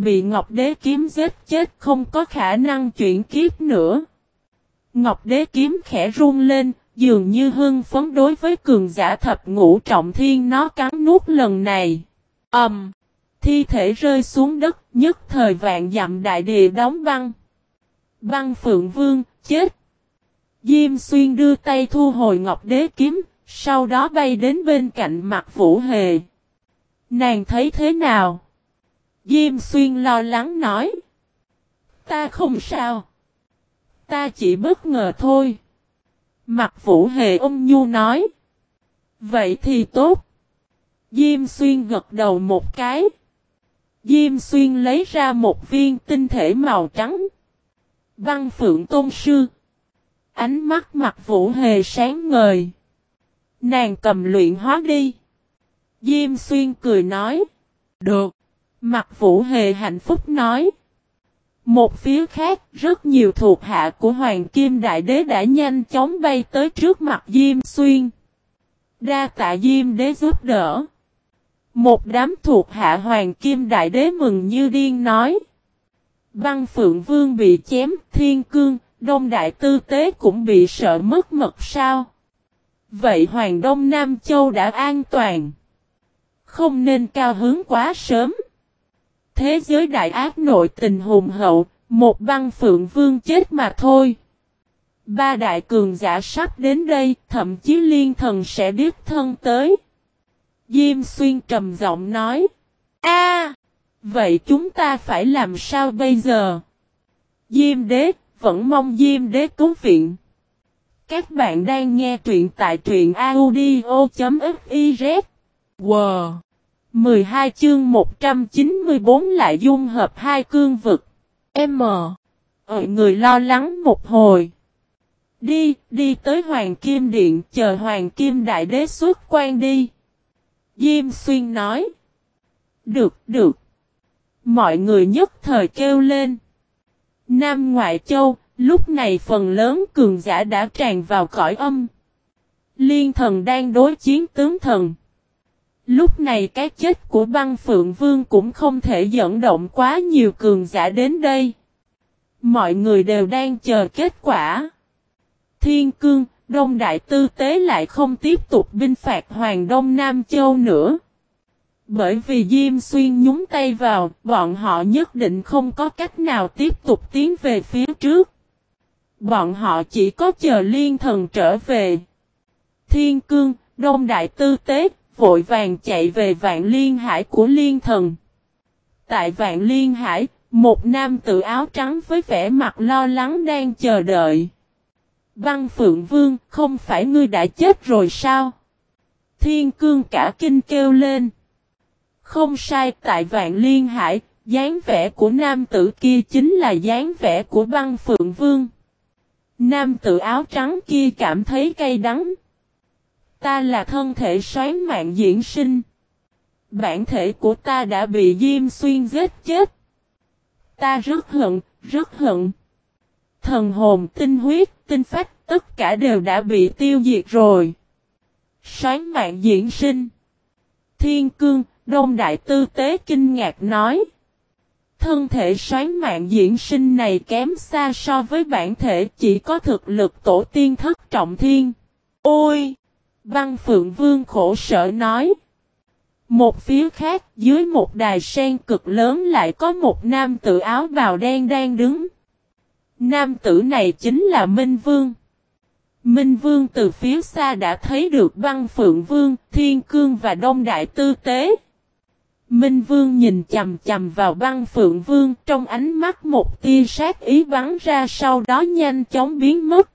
bị Ngọc Đế kiếm giết chết không có khả năng chuyển kiếp nữa. Ngọc Đế kiếm khẽ run lên, dường như hưng phấn đối với cường giả thập ngũ trọng thiên nó cắn nuốt lần này. Ầm! Um, thi thể rơi xuống đất, nhất thời vạn dặm đại địa đóng băng. Băng Phượng Vương, chết! Diêm Xuyên đưa tay thu hồi Ngọc Đế kiếm, sau đó bay đến bên cạnh mặt Vũ Hề. Nàng thấy thế nào? Diêm Xuyên lo lắng nói. Ta không sao. Ta chỉ bất ngờ thôi. Mặt Vũ Hề ôm nhu nói. Vậy thì tốt. Diêm Xuyên gật đầu một cái. Diêm Xuyên lấy ra một viên tinh thể màu trắng. Văn Phượng Tôn Sư. Ánh mắt mặt Vũ Hề sáng ngời. Nàng cầm luyện hóa đi. Diêm Xuyên cười nói. Được. Mặt Vũ Hề hạnh phúc nói. Một phía khác, rất nhiều thuộc hạ của Hoàng Kim Đại Đế đã nhanh chóng bay tới trước mặt Diêm Xuyên. Đa tạ Diêm Đế giúp đỡ. Một đám thuộc hạ Hoàng Kim Đại Đế mừng như điên nói. Băng Phượng Vương bị chém, Thiên Cương, Đông Đại Tư Tế cũng bị sợ mất mật sao? Vậy Hoàng Đông Nam Châu đã an toàn. Không nên cao hướng quá sớm. Thế giới đại ác nội tình hùng hậu, một băng phượng vương chết mà thôi. Ba đại cường giả sắp đến đây, thậm chí liên thần sẽ điếp thân tới. Diêm xuyên trầm giọng nói. a vậy chúng ta phải làm sao bây giờ? Diêm đế, vẫn mong Diêm đế cứu viện. Các bạn đang nghe truyện tại truyện audio.fif. Wow! 12 chương 194 lại dung hợp hai cương vực. M. Ở người lo lắng một hồi. Đi, đi tới Hoàng Kim Điện chờ Hoàng Kim Đại Đế xuất quan đi. Diêm Xuyên nói. Được, được. Mọi người nhất thời kêu lên. Nam Ngoại Châu, lúc này phần lớn cường giả đã tràn vào cõi âm. Liên thần đang đối chiến tướng thần. Lúc này cái chết của băng phượng vương cũng không thể dẫn động quá nhiều cường giả đến đây. Mọi người đều đang chờ kết quả. Thiên cương, Đông Đại Tư Tế lại không tiếp tục binh phạt Hoàng Đông Nam Châu nữa. Bởi vì Diêm Xuyên nhúng tay vào, bọn họ nhất định không có cách nào tiếp tục tiến về phía trước. Bọn họ chỉ có chờ liên thần trở về. Thiên cương, Đông Đại Tư Tế, vội vàng chạy về vạn liên hải của liên thần. Tại vạn liên hải, một nam tự áo trắng với vẻ mặt lo lắng đang chờ đợi. Băng Phượng Vương, không phải ngươi đã chết rồi sao? Thiên cương cả kinh kêu lên. Không sai tại vạn liên hải, dáng vẻ của nam tử kia chính là dáng vẻ của băng Phượng Vương. Nam tử áo trắng kia cảm thấy cay đắng. Ta là thân thể xoán mạng diễn sinh. Bản thể của ta đã bị Diêm Xuyên giết chết. Ta rất hận, rất hận. Thần hồn, tinh huyết, tinh phách, tất cả đều đã bị tiêu diệt rồi. Xoán mạng diễn sinh. Thiên cương, Đông Đại Tư Tế kinh ngạc nói. Thân thể xoán mạng diễn sinh này kém xa so với bản thể chỉ có thực lực tổ tiên thất trọng thiên. Ôi! Văn Phượng Vương khổ sở nói. Một phía khác dưới một đài sen cực lớn lại có một nam tử áo bào đen đang đứng. Nam tử này chính là Minh Vương. Minh Vương từ phía xa đã thấy được Văn Phượng Vương, Thiên Cương và Đông Đại Tư Tế. Minh Vương nhìn chầm chầm vào Văn Phượng Vương trong ánh mắt một tia sát ý bắn ra sau đó nhanh chóng biến mất.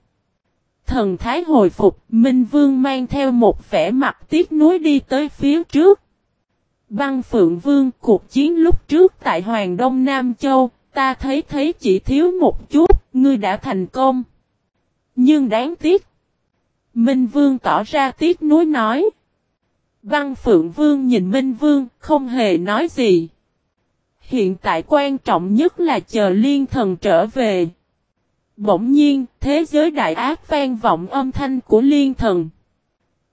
Thần thái hồi phục, Minh Vương mang theo một vẻ mặt tiếc nuối đi tới phía trước. Băng Phượng Vương cuộc chiến lúc trước tại Hoàng Đông Nam Châu, ta thấy thấy chỉ thiếu một chút, ngươi đã thành công. Nhưng đáng tiếc. Minh Vương tỏ ra tiếc nuối nói. Băng Phượng Vương nhìn Minh Vương, không hề nói gì. Hiện tại quan trọng nhất là chờ liên thần trở về. Bỗng nhiên, thế giới đại ác vang vọng âm thanh của liên thần.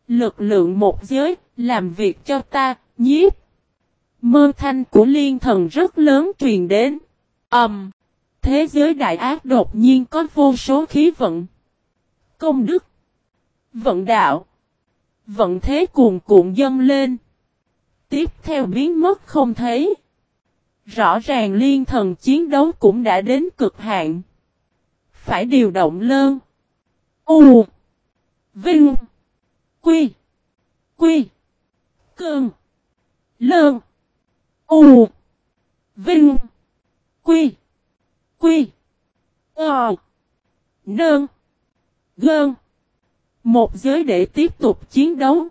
Lực lượng một giới, làm việc cho ta, nhiếp. Mơ thanh của liên thần rất lớn truyền đến. Ẩm. Um, thế giới đại ác đột nhiên có vô số khí vận. Công đức. Vận đạo. Vận thế cuồn cuộn dâng lên. Tiếp theo biến mất không thấy. Rõ ràng liên thần chiến đấu cũng đã đến cực hạn. Phải điều động lơn. U. Vinh. Quy. Quy. Cơn. Lơn. U. Vinh. Quy. Quy. Ờ. Nơn. Gơn. Một giới để tiếp tục chiến đấu.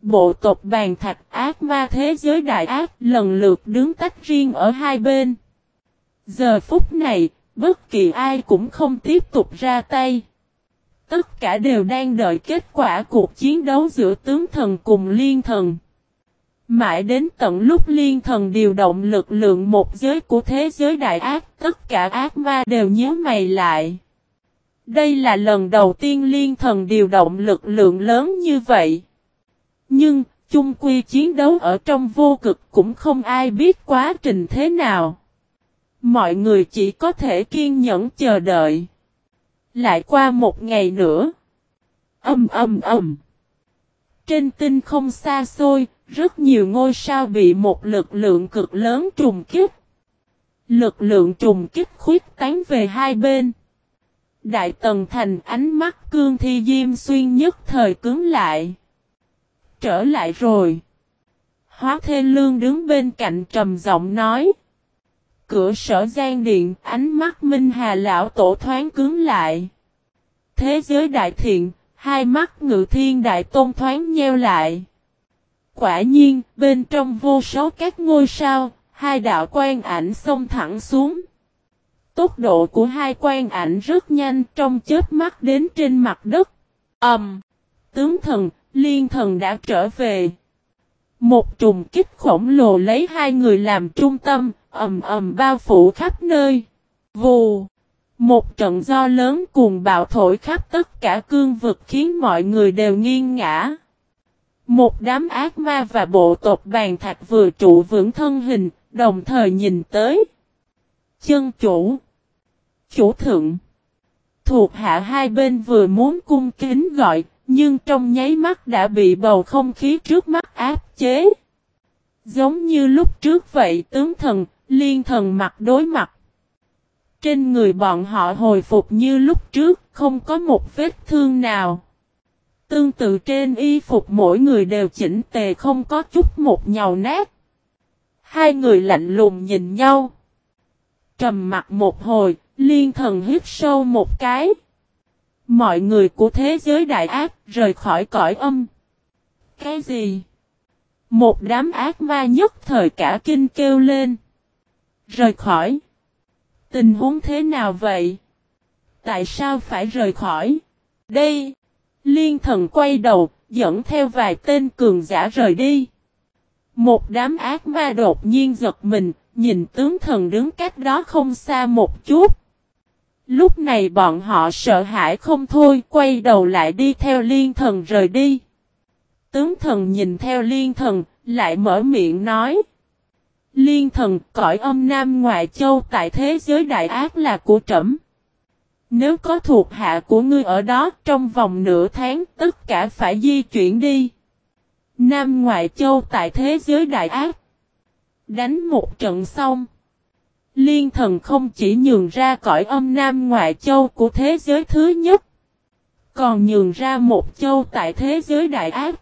Bộ tộc bàn thạch ác ma thế giới đại ác lần lượt đứng tách riêng ở hai bên. Giờ phút này, bất kỳ ai cũng không tiếp tục ra tay. Tất cả đều đang đợi kết quả cuộc chiến đấu giữa tướng thần cùng liên thần. Mãi đến tận lúc liên thần điều động lực lượng một giới của thế giới đại ác, tất cả ác ma đều nhớ mày lại. Đây là lần đầu tiên liên thần điều động lực lượng lớn như vậy. Nhưng, chung quy chiến đấu ở trong vô cực cũng không ai biết quá trình thế nào. Mọi người chỉ có thể kiên nhẫn chờ đợi. Lại qua một ngày nữa. Âm âm âm. Trên tinh không xa xôi, rất nhiều ngôi sao bị một lực lượng cực lớn trùng kích. Lực lượng trùng kích khuyết tán về hai bên. Đại tần thành ánh mắt cương thi diêm xuyên nhất thời cứng lại. Trở lại rồi. Hóa thê lương đứng bên cạnh trầm giọng nói. Cửa sở gian điện ánh mắt Minh Hà lão tổ thoáng cứng lại. Thế giới đại thiện, hai mắt ngự thiên đại tôn thoáng nheo lại. Quả nhiên, bên trong vô số các ngôi sao, hai đạo quan ảnh xông thẳng xuống. Tốc độ của hai quan ảnh rất nhanh trong chớp mắt đến trên mặt đất. Ẩm! Um, tướng thần, liên thần đã trở về. Một trùng kích khổng lồ lấy hai người làm trung tâm, ầm ầm bao phủ khắp nơi. Vù! Một trận do lớn cuồng bạo thổi khắp tất cả cương vực khiến mọi người đều nghiêng ngã. Một đám ác ma và bộ tộc bàn thạch vừa trụ vững thân hình, đồng thời nhìn tới. Chân chủ. Chủ thượng. Thuộc hạ hai bên vừa muốn cung kính gọi, nhưng trong nháy mắt đã bị bầu không khí trước mắt áp chế. Giống như lúc trước vậy tướng thần, liên thần mặt đối mặt. Trên người bọn họ hồi phục như lúc trước, không có một vết thương nào. Tương tự trên y phục mỗi người đều chỉnh tề không có chút một nhàu nát. Hai người lạnh lùng nhìn nhau. Trầm mặt một hồi, liên thần hít sâu một cái. Mọi người của thế giới đại ác rời khỏi cõi âm. Cái gì? Một đám ác ma nhất thời cả kinh kêu lên. Rời khỏi. Tình huống thế nào vậy? Tại sao phải rời khỏi? Đây. Liên thần quay đầu, dẫn theo vài tên cường giả rời đi. Một đám ác ma đột nhiên giật mình, nhìn tướng thần đứng cách đó không xa một chút. Lúc này bọn họ sợ hãi không thôi, quay đầu lại đi theo liên thần rời đi. Tướng thần nhìn theo liên thần, lại mở miệng nói. Liên thần, cõi âm nam ngoại châu tại thế giới đại ác là của trẫm. Nếu có thuộc hạ của ngươi ở đó trong vòng nửa tháng, tất cả phải di chuyển đi. Nam ngoại châu tại thế giới đại ác. Đánh một trận xong. Liên thần không chỉ nhường ra cõi âm Nam ngoại châu của thế giới thứ nhất. Còn nhường ra một châu tại thế giới đại ác.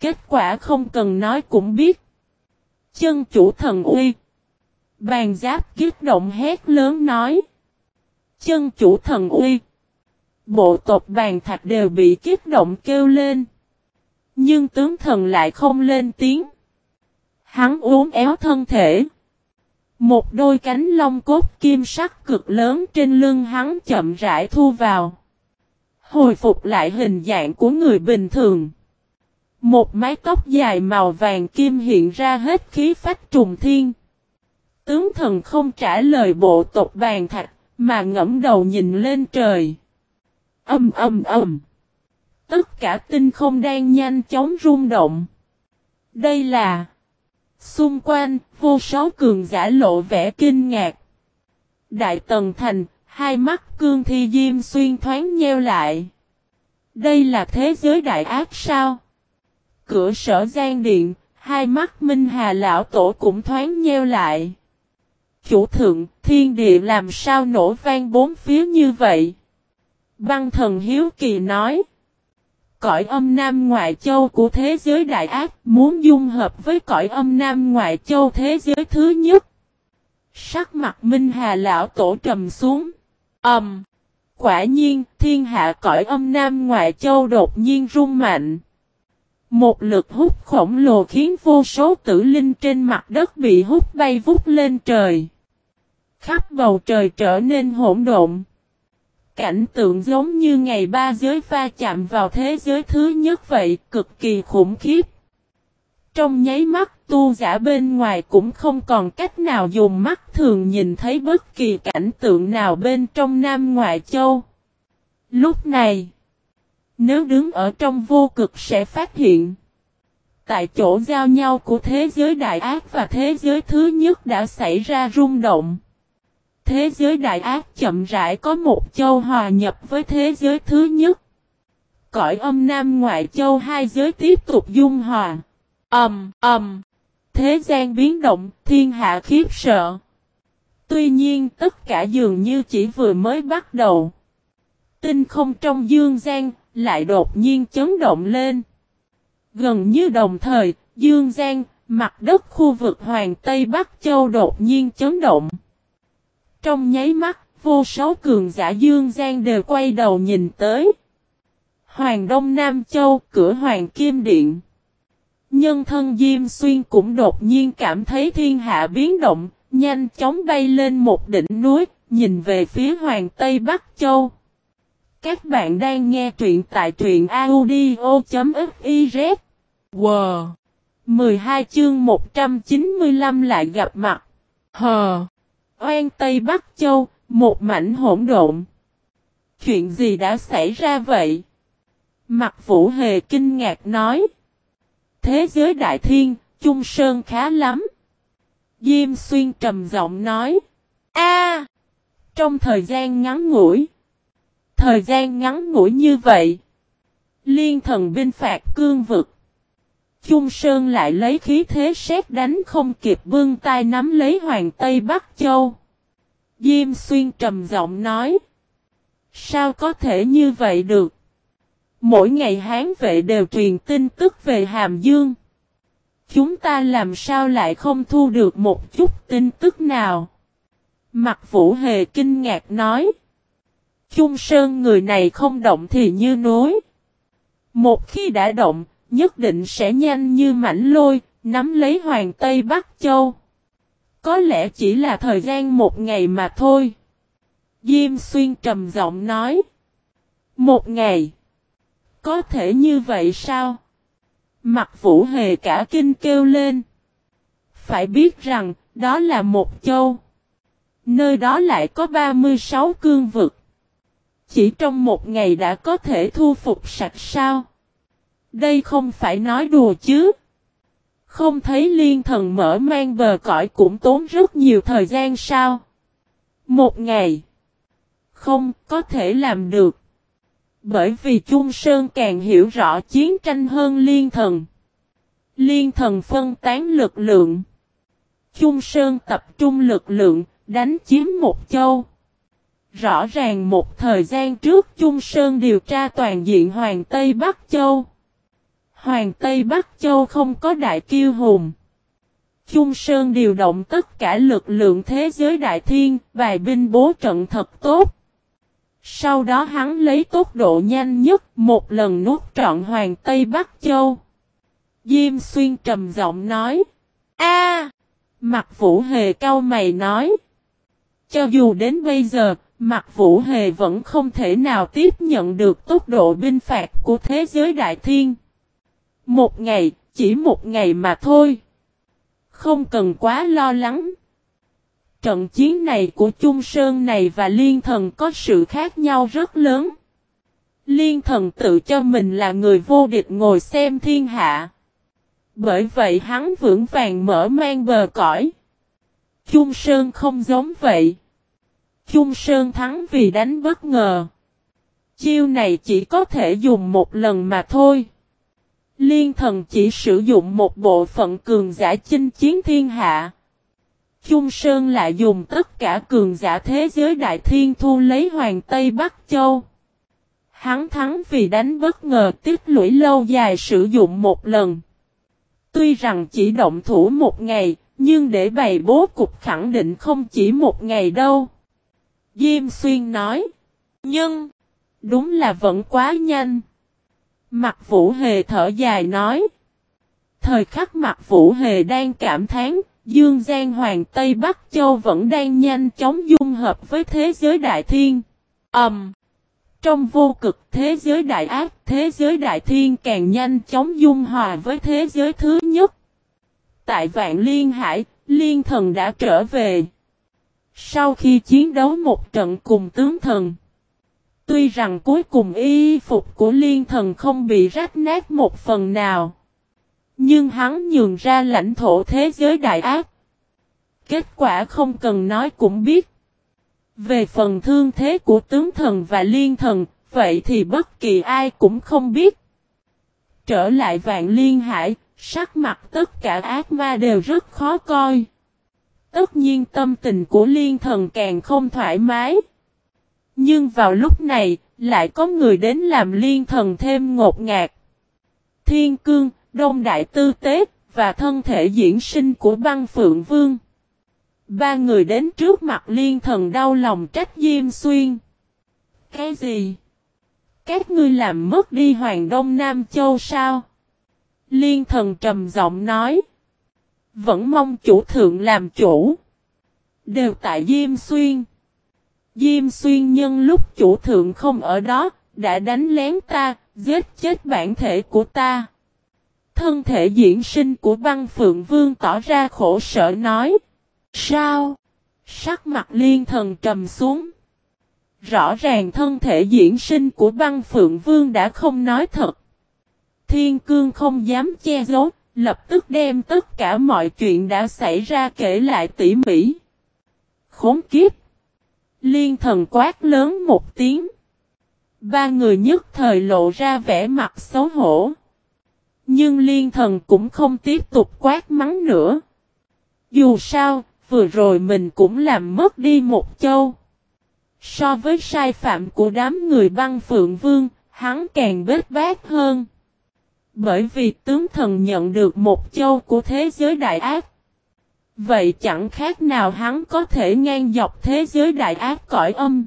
Kết quả không cần nói cũng biết. Chân chủ thần uy. Bàn giáp kiếp động hét lớn nói. Chân chủ thần uy. Bộ tộc bàn thạch đều bị kiếp động kêu lên. Nhưng tướng thần lại không lên tiếng. Hắn uốn éo thân thể. Một đôi cánh long cốt kim sắc cực lớn trên lưng hắn chậm rãi thu vào. Hồi phục lại hình dạng của người bình thường. Một mái tóc dài màu vàng kim hiện ra hết khí phách trùng thiên. Tướng thần không trả lời bộ tộc bàn thạch, mà ngẫm đầu nhìn lên trời. Âm âm âm. Tất cả tinh không đang nhanh chóng rung động. Đây là Xung quanh, vô số cường giả lộ vẻ kinh ngạc. Đại Tần Thành, hai mắt cương thi diêm xuyên thoáng nheo lại. Đây là thế giới đại ác sao? Cửa sở gian điện, hai mắt Minh Hà Lão Tổ cũng thoáng nheo lại. Chủ thượng, thiên địa làm sao nổ vang bốn phía như vậy? Băng thần Hiếu Kỳ nói. Cõi âm Nam Ngoại Châu của thế giới đại ác muốn dung hợp với cõi âm Nam Ngoại Châu thế giới thứ nhất. Sắc mặt Minh Hà Lão Tổ trầm xuống. Âm. Um, quả nhiên, thiên hạ cõi âm Nam Ngoại Châu đột nhiên rung mạnh. Một lực hút khổng lồ khiến vô số tử linh trên mặt đất bị hút bay vút lên trời. Khắp bầu trời trở nên hỗn độn. Cảnh tượng giống như ngày ba giới va chạm vào thế giới thứ nhất vậy, cực kỳ khủng khiếp. Trong nháy mắt tu giả bên ngoài cũng không còn cách nào dùng mắt thường nhìn thấy bất kỳ cảnh tượng nào bên trong Nam Ngoại Châu. Lúc này, nếu đứng ở trong vô cực sẽ phát hiện, tại chỗ giao nhau của thế giới đại ác và thế giới thứ nhất đã xảy ra rung động. Thế giới đại ác chậm rãi có một châu hòa nhập với thế giới thứ nhất. Cõi âm nam ngoại châu hai giới tiếp tục dung hòa. âm um. Um. Thế gian biến động, thiên hạ khiếp sợ. Tuy nhiên tất cả dường như chỉ vừa mới bắt đầu. Tinh không trong dương gian, lại đột nhiên chấn động lên. Gần như đồng thời, dương gian, mặt đất khu vực Hoàng Tây Bắc Châu đột nhiên chấn động. Trong nháy mắt, vô số cường giả dương gian đều quay đầu nhìn tới. Hoàng Đông Nam Châu, cửa Hoàng Kim Điện. Nhân thân Diêm Xuyên cũng đột nhiên cảm thấy thiên hạ biến động, nhanh chóng bay lên một đỉnh núi, nhìn về phía Hoàng Tây Bắc Châu. Các bạn đang nghe truyện tại truyện audio.fiz. Wow! 12 chương 195 lại gặp mặt. Hờ! Oan Tây Bắc Châu, một mảnh hỗn độn. Chuyện gì đã xảy ra vậy? Mặt Vũ Hề kinh ngạc nói. Thế giới đại thiên, Trung Sơn khá lắm. Diêm Xuyên trầm giọng nói. A, Trong thời gian ngắn ngủi. Thời gian ngắn ngủi như vậy. Liên thần binh phạt cương vực. Trung Sơn lại lấy khí thế xét đánh không kịp bưng tay nắm lấy Hoàng Tây Bắc Châu. Diêm Xuyên trầm giọng nói. Sao có thể như vậy được? Mỗi ngày Hán vệ đều truyền tin tức về Hàm Dương. Chúng ta làm sao lại không thu được một chút tin tức nào? Mặt Vũ Hề kinh ngạc nói. Trung Sơn người này không động thì như núi. Một khi đã động, nhất định sẽ nhanh như mảnh lôi, nắm lấy Hoàng Tây Bắc Châu. Có lẽ chỉ là thời gian một ngày mà thôi. Diêm Xuyên trầm giọng nói. Một ngày. Có thể như vậy sao? Mặt vũ hề cả kinh kêu lên. Phải biết rằng, đó là một châu. Nơi đó lại có 36 cương vực. Chỉ trong một ngày đã có thể thu phục sạch sao? Đây không phải nói đùa chứ. Không thấy liên thần mở mang bờ cõi cũng tốn rất nhiều thời gian sao? Một ngày. Không có thể làm được. Bởi vì Trung Sơn càng hiểu rõ chiến tranh hơn liên thần. Liên thần phân tán lực lượng. Trung Sơn tập trung lực lượng, đánh chiếm một châu. Rõ ràng một thời gian trước Trung Sơn điều tra toàn diện Hoàng Tây Bắc Châu. Hoàng Tây Bắc Châu không có đại kiêu hùng. Trung Sơn điều động tất cả lực lượng thế giới đại thiên, vài binh bố trận thật tốt. Sau đó hắn lấy tốc độ nhanh nhất một lần nuốt trọn Hoàng Tây Bắc Châu. Diêm Xuyên trầm giọng nói. A, Mặt Vũ Hề cao mày nói. Cho dù đến bây giờ, Mặt Vũ Hề vẫn không thể nào tiếp nhận được tốc độ binh phạt của thế giới đại thiên. Một ngày, chỉ một ngày mà thôi. Không cần quá lo lắng. Trận chiến này của Trung Sơn này và Liên Thần có sự khác nhau rất lớn. Liên Thần tự cho mình là người vô địch ngồi xem thiên hạ. Bởi vậy hắn vững vàng mở mang bờ cõi. Chung Sơn không giống vậy. Chung Sơn thắng vì đánh bất ngờ. Chiêu này chỉ có thể dùng một lần mà thôi. Liên thần chỉ sử dụng một bộ phận cường giả chinh chiến thiên hạ. Chung Sơn lại dùng tất cả cường giả thế giới đại thiên thu lấy Hoàng Tây Bắc Châu. Hắn thắng vì đánh bất ngờ tích lũy lâu dài sử dụng một lần. Tuy rằng chỉ động thủ một ngày, nhưng để bày bố cục khẳng định không chỉ một ngày đâu. Diêm Xuyên nói. Nhưng, đúng là vẫn quá nhanh. Mặt Vũ Hề thở dài nói. Thời khắc mặt Vũ Hề đang cảm thán, Dương Giang Hoàng Tây Bắc Châu vẫn đang nhanh chóng dung hợp với thế giới đại thiên. Ẩm! Um, trong vô cực thế giới đại ác, thế giới đại thiên càng nhanh chóng dung hòa với thế giới thứ nhất. Tại Vạn Liên Hải, Liên Thần đã trở về. Sau khi chiến đấu một trận cùng tướng thần, tuy rằng cuối cùng y phục của Liên Thần không bị rách nát một phần nào, nhưng hắn nhường ra lãnh thổ thế giới đại ác. Kết quả không cần nói cũng biết. Về phần thương thế của tướng thần và liên thần, vậy thì bất kỳ ai cũng không biết. Trở lại vạn liên hải, sắc mặt tất cả ác ma đều rất khó coi. Tất nhiên tâm tình của liên thần càng không thoải mái. Nhưng vào lúc này, lại có người đến làm liên thần thêm ngột ngạt. Thiên cương, đông đại tư tế, và thân thể diễn sinh của băng phượng vương. Ba người đến trước mặt liên thần đau lòng trách Diêm Xuyên. Cái gì? Các ngươi làm mất đi Hoàng Đông Nam Châu sao? Liên thần trầm giọng nói. Vẫn mong chủ thượng làm chủ. Đều tại Diêm Xuyên. Diêm Xuyên nhân lúc chủ thượng không ở đó, đã đánh lén ta, giết chết bản thể của ta. Thân thể diễn sinh của băng phượng vương tỏ ra khổ sở nói. Sao? Sắc mặt liên thần trầm xuống. Rõ ràng thân thể diễn sinh của băng phượng vương đã không nói thật. Thiên cương không dám che giấu, lập tức đem tất cả mọi chuyện đã xảy ra kể lại tỉ mỉ. Khốn kiếp! Liên thần quát lớn một tiếng. Ba người nhất thời lộ ra vẻ mặt xấu hổ. Nhưng liên thần cũng không tiếp tục quát mắng nữa. Dù sao, vừa rồi mình cũng làm mất đi một châu. So với sai phạm của đám người băng phượng vương, hắn càng bết bát hơn. Bởi vì tướng thần nhận được một châu của thế giới đại ác. Vậy chẳng khác nào hắn có thể ngang dọc thế giới đại ác cõi âm.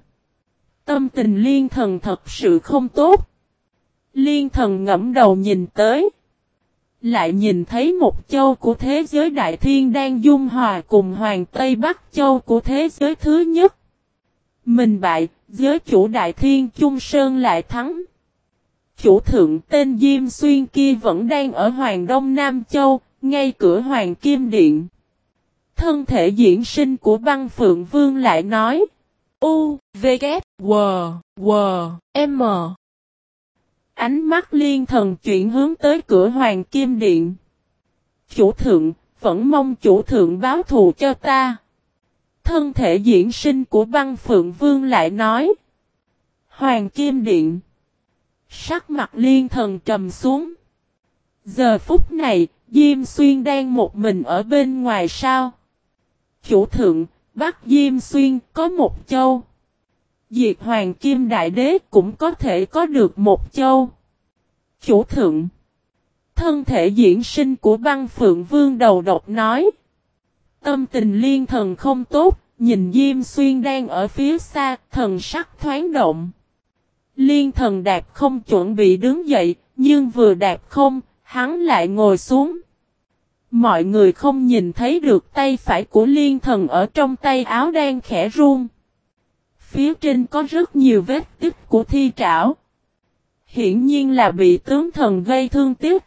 Tâm tình liên thần thật sự không tốt. Liên thần ngẫm đầu nhìn tới. Lại nhìn thấy một châu của thế giới đại thiên đang dung hòa cùng hoàng Tây Bắc châu của thế giới thứ nhất. Mình bại, giới chủ đại thiên Trung Sơn lại thắng. Chủ thượng tên Diêm Xuyên kia vẫn đang ở Hoàng Đông Nam Châu, ngay cửa Hoàng Kim Điện. Thân thể diễn sinh của băng Phượng Vương lại nói. U, V, K, W, W, M. Ánh mắt liên thần chuyển hướng tới cửa Hoàng Kim Điện. Chủ thượng, vẫn mong chủ thượng báo thù cho ta. Thân thể diễn sinh của băng Phượng Vương lại nói. Hoàng Kim Điện. Sắc mặt liên thần trầm xuống. Giờ phút này, Diêm Xuyên đang một mình ở bên ngoài sao? Chủ thượng, bắt Diêm Xuyên có một châu. Diệt Hoàng Kim Đại Đế cũng có thể có được một châu. Chủ thượng. Thân thể diễn sinh của băng phượng vương đầu độc nói. Tâm tình liên thần không tốt, nhìn Diêm Xuyên đang ở phía xa, thần sắc thoáng động. Liên thần đạp không chuẩn bị đứng dậy, nhưng vừa đạp không, hắn lại ngồi xuống. Mọi người không nhìn thấy được tay phải của liên thần ở trong tay áo đang khẽ run. Phía trên có rất nhiều vết tích của thi trảo. Hiển nhiên là bị tướng thần gây thương tiếc.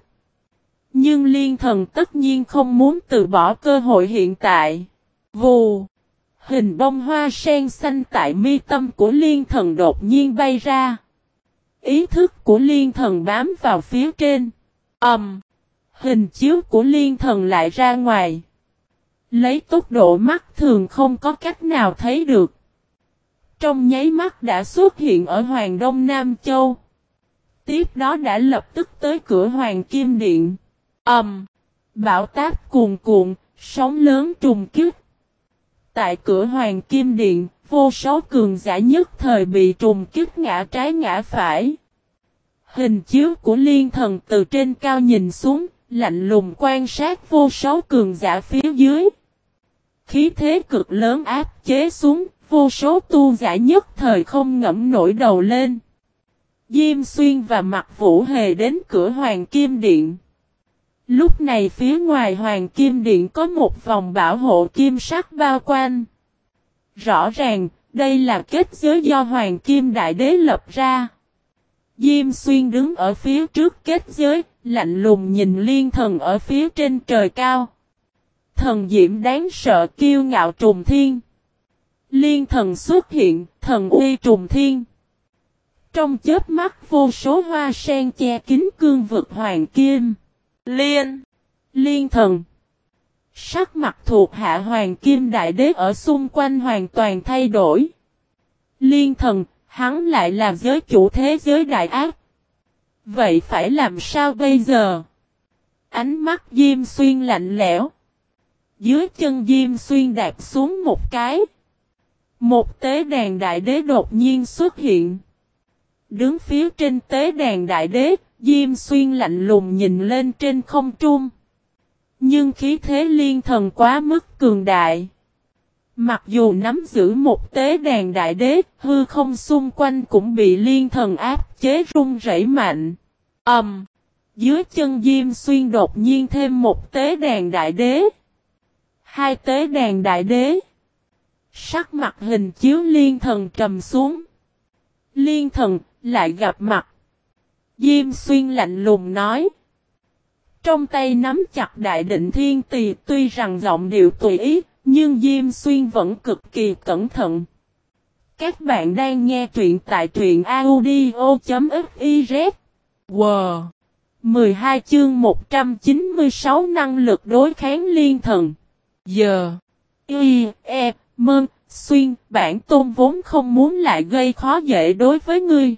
Nhưng liên thần tất nhiên không muốn từ bỏ cơ hội hiện tại. Vù! Hình bông hoa sen xanh tại mi tâm của liên thần đột nhiên bay ra. Ý thức của liên thần bám vào phía trên. ầm Um, Hình chiếu của liên thần lại ra ngoài. Lấy tốc độ mắt thường không có cách nào thấy được. Trong nháy mắt đã xuất hiện ở Hoàng Đông Nam Châu. Tiếp đó đã lập tức tới cửa Hoàng Kim Điện. ầm Um, bão táp cuồn cuộn, sóng lớn trùng kích. Tại cửa Hoàng Kim Điện, vô số cường giả nhất thời bị trùng kích ngã trái ngã phải. Hình chiếu của liên thần từ trên cao nhìn xuống, lạnh lùng quan sát vô số cường giả phía dưới. Khí thế cực lớn áp chế xuống, vô số tu giả nhất thời không ngẫm nổi đầu lên. Diêm Xuyên và Mặt Vũ Hề đến cửa Hoàng Kim Điện. Lúc này phía ngoài Hoàng Kim Điện có một vòng bảo hộ kim sắc bao quanh. Rõ ràng, đây là kết giới do Hoàng Kim Đại Đế lập ra. Diêm Xuyên đứng ở phía trước kết giới, lạnh lùng nhìn liên thần ở phía trên trời cao. Thần diễm đáng sợ kiêu ngạo trùng thiên. Liên thần xuất hiện, thần uy trùng thiên. Trong chớp mắt vô số hoa sen che kín cương vực hoàng kim. Liên. Liên thần. Sắc mặt thuộc hạ hoàng kim đại đế ở xung quanh hoàn toàn thay đổi. Liên thần, hắn lại là giới chủ thế giới đại ác. Vậy phải làm sao bây giờ? Ánh mắt Diêm Xuyên lạnh lẽo. Dưới chân Diêm Xuyên đạp xuống một cái. Một tế đàn đại đế đột nhiên xuất hiện. Đứng phía trên tế đàn đại đế, Diêm Xuyên lạnh lùng nhìn lên trên không trung. Nhưng khí thế liên thần quá mức cường đại. Mặc dù nắm giữ một tế đàn đại đế, hư không xung quanh cũng bị liên thần áp chế rung rẩy mạnh. Ầm! Um, dưới chân Diêm Xuyên đột nhiên thêm một tế đàn đại đế. Hai tế đàn đại đế. Sắc mặt hình chiếu liên thần trầm xuống. Liên thần, lại gặp mặt. Diêm xuyên lạnh lùng nói. Trong tay nắm chặt đại định thiên tỳ tuy rằng giọng điệu tùy ý, nhưng Diêm Xuyên vẫn cực kỳ cẩn thận. Các bạn đang nghe truyện tại truyện audio.fiz. Wow! 12 chương 196 năng lực đối kháng liên thần. Giờ. Y, E, Mơn, Xuyên, bản tôn vốn không muốn lại gây khó dễ đối với ngươi.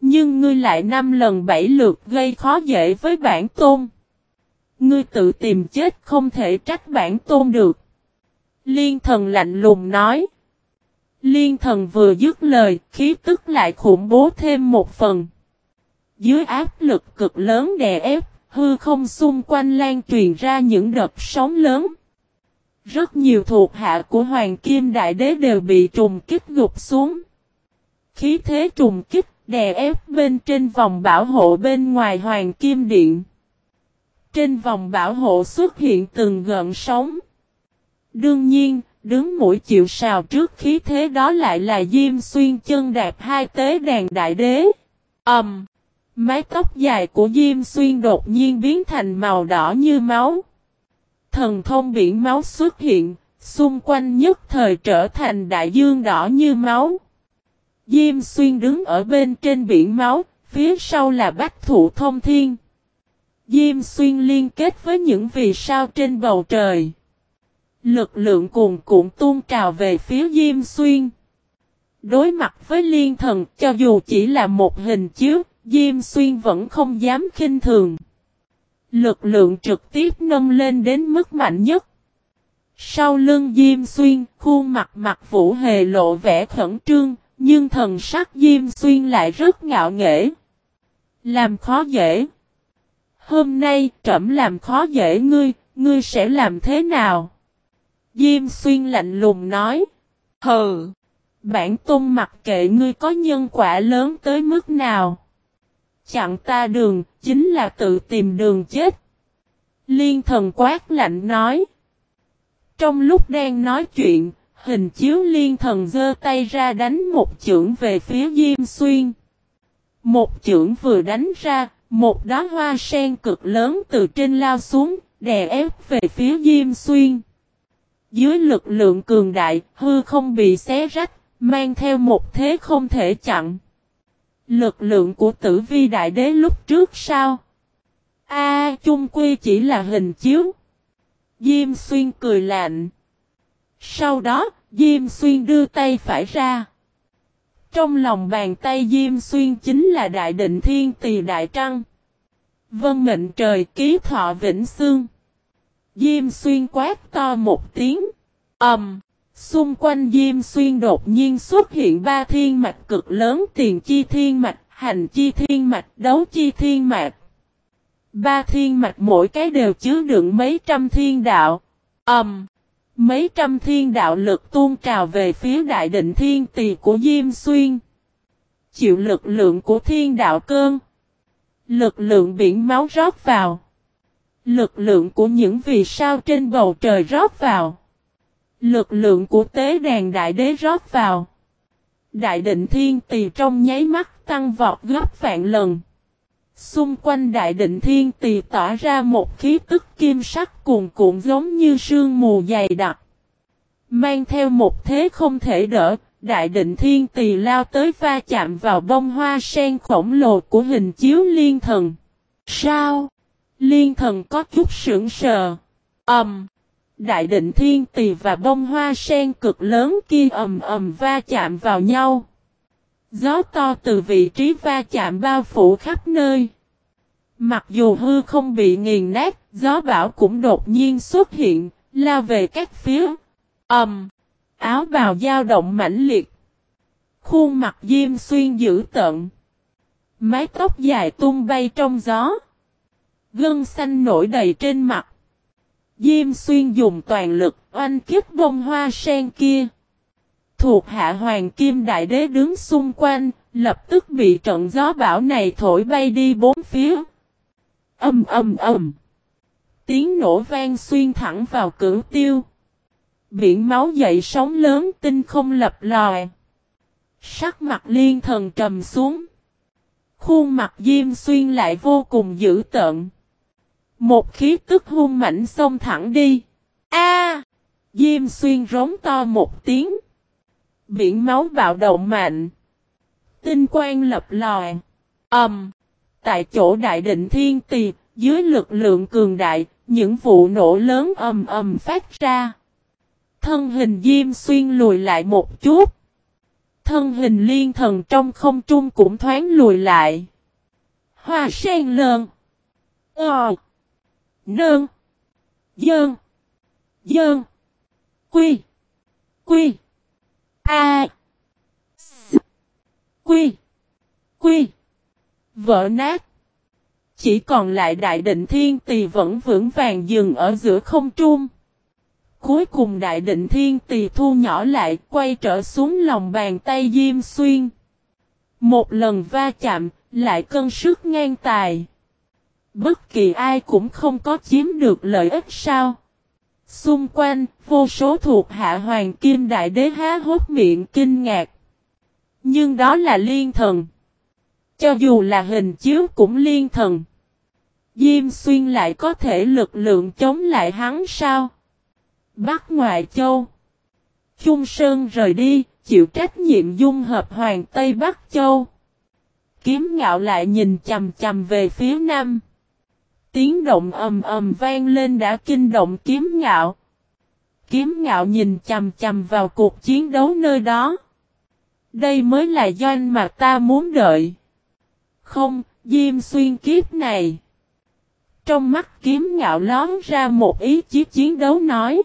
Nhưng ngươi lại năm lần bảy lượt gây khó dễ với bản tôn. Ngươi tự tìm chết không thể trách bản tôn được. Liên thần lạnh lùng nói. Liên thần vừa dứt lời, khí tức lại khủng bố thêm một phần. Dưới áp lực cực lớn đè ép, hư không xung quanh lan truyền ra những đợt sóng lớn. Rất nhiều thuộc hạ của Hoàng Kim Đại Đế đều bị trùng kích gục xuống. Khí thế trùng kích đè ép bên trên vòng bảo hộ bên ngoài Hoàng Kim Điện. Trên vòng bảo hộ xuất hiện từng gợn sóng. Đương nhiên, đứng mũi chịu sào trước khí thế đó lại là Diêm Xuyên chân đạp hai tế đàn đại đế. Ẩm! Um, mái tóc dài của Diêm Xuyên đột nhiên biến thành màu đỏ như máu. Thần thông biển máu xuất hiện, xung quanh nhất thời trở thành đại dương đỏ như máu. Diêm xuyên đứng ở bên trên biển máu, phía sau là bách Thủ thông thiên. Diêm xuyên liên kết với những vì sao trên bầu trời. Lực lượng cuồn cuộn tuôn trào về phía Diêm xuyên. Đối mặt với liên thần, cho dù chỉ là một hình chiếu, Diêm xuyên vẫn không dám khinh thường. Lực lượng trực tiếp nâng lên đến mức mạnh nhất. Sau lưng Diêm Xuyên, khuôn mặt mặt vũ hề lộ vẻ khẩn trương, nhưng thần sắc Diêm Xuyên lại rất ngạo nghễ. Làm khó dễ. Hôm nay trẫm làm khó dễ ngươi, ngươi sẽ làm thế nào? Diêm Xuyên lạnh lùng nói. Hừ. Bản tôn mặc kệ ngươi có nhân quả lớn tới mức nào. Chặn ta đường, chính là tự tìm đường chết. Liên thần quát lạnh nói. Trong lúc đang nói chuyện, hình chiếu liên thần giơ tay ra đánh một chưởng về phía Diêm Xuyên. Một chưởng vừa đánh ra, một đóa hoa sen cực lớn từ trên lao xuống, đè ép về phía Diêm Xuyên. Dưới lực lượng cường đại, hư không bị xé rách, mang theo một thế không thể chặn. Lực lượng của tử vi đại đế lúc trước sao? A chung quy chỉ là hình chiếu. Diêm xuyên cười lạnh. Sau đó, Diêm xuyên đưa tay phải ra. Trong lòng bàn tay Diêm xuyên chính là đại định thiên tỳ đại trăng. Vân mệnh trời ký thọ vĩnh xương. Diêm xuyên quát to một tiếng. Ẩm. Um, xung quanh Diêm xuyên đột nhiên xuất hiện ba thiên mạch cực lớn tiền chi thiên mạch, hành chi thiên mạch, đấu chi thiên mạch. Ba thiên mạch mỗi cái đều chứa đựng mấy trăm thiên đạo. Ẩm. Um, mấy trăm thiên đạo lực tuôn trào về phía đại định thiên tỳ của Diêm Xuyên. Chịu lực lượng của thiên đạo cơn. Lực lượng biển máu rót vào. Lực lượng của những vì sao trên bầu trời rót vào. Lực lượng của tế đàn đại đế rót vào. Đại định thiên tỳ trong nháy mắt tăng vọt gấp vạn lần. Xung quanh đại định thiên tỳ tỏa ra một khí tức kim sắc cuồn cuộn giống như sương mù dày đặc. Mang theo một thế không thể đỡ, đại định thiên tỳ lao tới va chạm vào bông hoa sen khổng lồ của hình chiếu liên thần. Sao? Liên thần có chút sững sờ. Ẩm. Um, đại định thiên tỳ và bông hoa sen cực lớn kia ầm ầm va chạm vào nhau. Gió to từ vị trí va chạm bao phủ khắp nơi. Mặc dù hư không bị nghiền nát, gió bão cũng đột nhiên xuất hiện, lao về các phía. Ầm. Um, áo bào dao động mãnh liệt. Khuôn mặt diêm xuyên dữ tận. Mái tóc dài tung bay trong gió. Gân xanh nổi đầy trên mặt. Diêm xuyên dùng toàn lực oanh kiếp bông hoa sen kia. Thuộc hạ hoàng kim đại đế đứng xung quanh, lập tức bị trận gió bão này thổi bay đi bốn phía. Âm âm âm. Tiếng nổ vang xuyên thẳng vào cửu tiêu. Biển máu dậy sóng lớn tinh không lập lòi. Sắc mặt liên thần trầm xuống. Khuôn mặt Diêm Xuyên lại vô cùng dữ tợn. Một khí tức hung mạnh xông thẳng đi. A! Diêm Xuyên rống to một tiếng. Biển máu bạo động mạnh. Tinh quang lập lòi. Ầm. Um, tại chỗ đại định thiên tì, dưới lực lượng cường đại, những vụ nổ lớn ầm ầm phát ra. Thân hình Diêm Xuyên lùi lại một chút. Thân hình liên thần trong không trung cũng thoáng lùi lại. Hoa sen lơn, Ờ. Nơn. Dơn. Dơn. Quy. Quy. A. S. Quy. Quy. Vỡ nát. Chỉ còn lại đại định thiên tỳ vẫn vững vàng dừng ở giữa không trung. Cuối cùng đại định thiên tỳ thu nhỏ lại quay trở xuống lòng bàn tay Diêm Xuyên. Một lần va chạm, lại cân sức ngang tài. Bất kỳ ai cũng không có chiếm được lợi ích sao. Xung quanh, vô số thuộc hạ hoàng kim đại đế há hốt miệng kinh ngạc. Nhưng đó là liên thần. Cho dù là hình chiếu cũng liên thần. Diêm xuyên lại có thể lực lượng chống lại hắn sao? Bắc Ngoại Châu Trung Sơn rời đi, chịu trách nhiệm dung hợp Hoàng Tây Bắc Châu. Kiếm ngạo lại nhìn chầm chầm về phía nam. Tiếng động ầm ầm vang lên đã kinh động kiếm ngạo. Kiếm ngạo nhìn chầm chầm vào cuộc chiến đấu nơi đó. Đây mới là doanh mà ta muốn đợi. Không, Diêm xuyên kiếp này. Trong mắt kiếm ngạo lón ra một ý chí chiến đấu nói.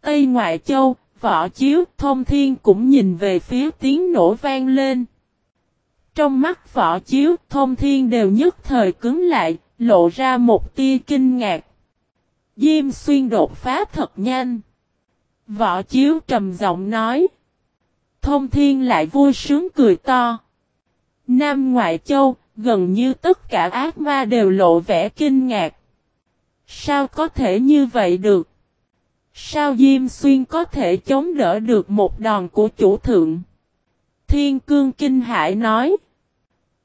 Tây Ngoại Châu, Võ Chiếu, Thông Thiên cũng nhìn về phía tiếng nổ vang lên. Trong mắt Võ Chiếu, Thông Thiên đều nhất thời cứng lại, lộ ra một tia kinh ngạc. Diêm xuyên đột phá thật nhanh. Võ Chiếu trầm giọng nói. Thông Thiên lại vui sướng cười to. Nam Ngoại Châu, gần như tất cả ác ma đều lộ vẻ kinh ngạc. Sao có thể như vậy được? Sao Diêm Xuyên có thể chống đỡ được một đòn của chủ thượng? Thiên Cương Kinh Hải nói.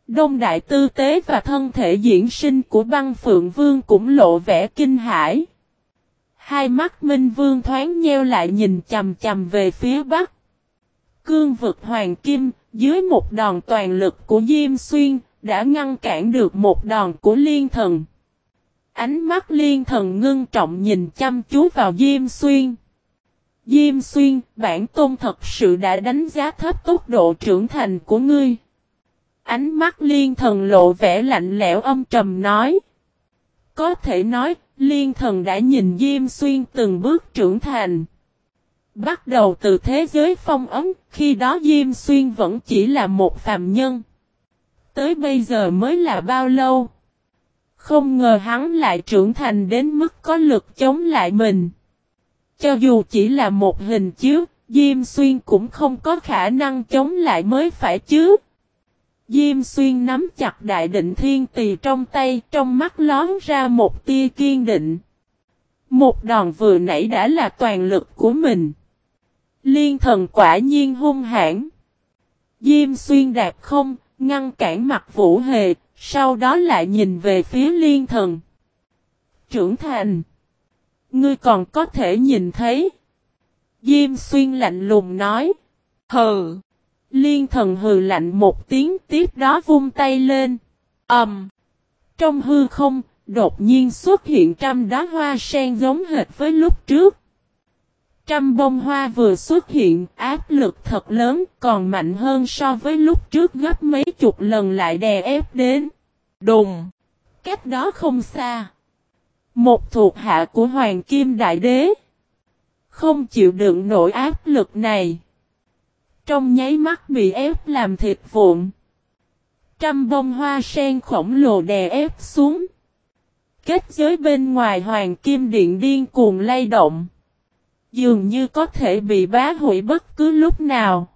Đông Đại Tư Tế và thân thể diễn sinh của băng Phượng Vương cũng lộ vẻ kinh hãi. Hai mắt Minh Vương thoáng nheo lại nhìn chầm chầm về phía Bắc. Cương vực Hoàng Kim, dưới một đòn toàn lực của Diêm Xuyên, đã ngăn cản được một đòn của Liên Thần. ánh mắt liên thần ngưng trọng nhìn chăm chú vào Diêm Xuyên. Diêm Xuyên, bản tôn thật sự đã đánh giá thấp tốc độ trưởng thành của ngươi. Ánh mắt liên thần lộ vẻ lạnh lẽo âm trầm nói. Có thể nói, liên thần đã nhìn Diêm Xuyên từng bước trưởng thành. Bắt đầu từ thế giới phong ấm, khi đó Diêm Xuyên vẫn chỉ là một phàm nhân. Tới bây giờ mới là bao lâu? Không ngờ hắn lại trưởng thành đến mức có lực chống lại mình. Cho dù chỉ là một hình chiếu, Diêm Xuyên cũng không có khả năng chống lại mới phải chứ. Diêm Xuyên nắm chặt đại định thiên tỳ trong tay, trong mắt lón ra một tia kiên định. Một đòn vừa nãy đã là toàn lực của mình. Liên thần quả nhiên hung hãn. Diêm Xuyên đạp không, ngăn cản mặt Vũ Hề, sau đó lại nhìn về phía liên thần. Trưởng thành. Ngươi còn có thể nhìn thấy. Diêm xuyên lạnh lùng nói. Hừ. Liên thần hừ lạnh một tiếng tiếp đó vung tay lên. ầm. Um. Trong hư không, đột nhiên xuất hiện trăm đóa hoa sen giống hệt với lúc trước. Trăm bông hoa vừa xuất hiện, áp lực thật lớn, còn mạnh hơn so với lúc trước gấp mấy chục lần lại đè ép đến. Đùng! Cách đó không xa. Một thuộc hạ của Hoàng Kim Đại Đế. Không chịu đựng nổi áp lực này. Trong nháy mắt bị ép làm thịt vụn. Trăm bông hoa sen khổng lồ đè ép xuống. Kết giới bên ngoài Hoàng Kim Điện điên cuồng lay động. Dường như có thể bị bá hủy bất cứ lúc nào.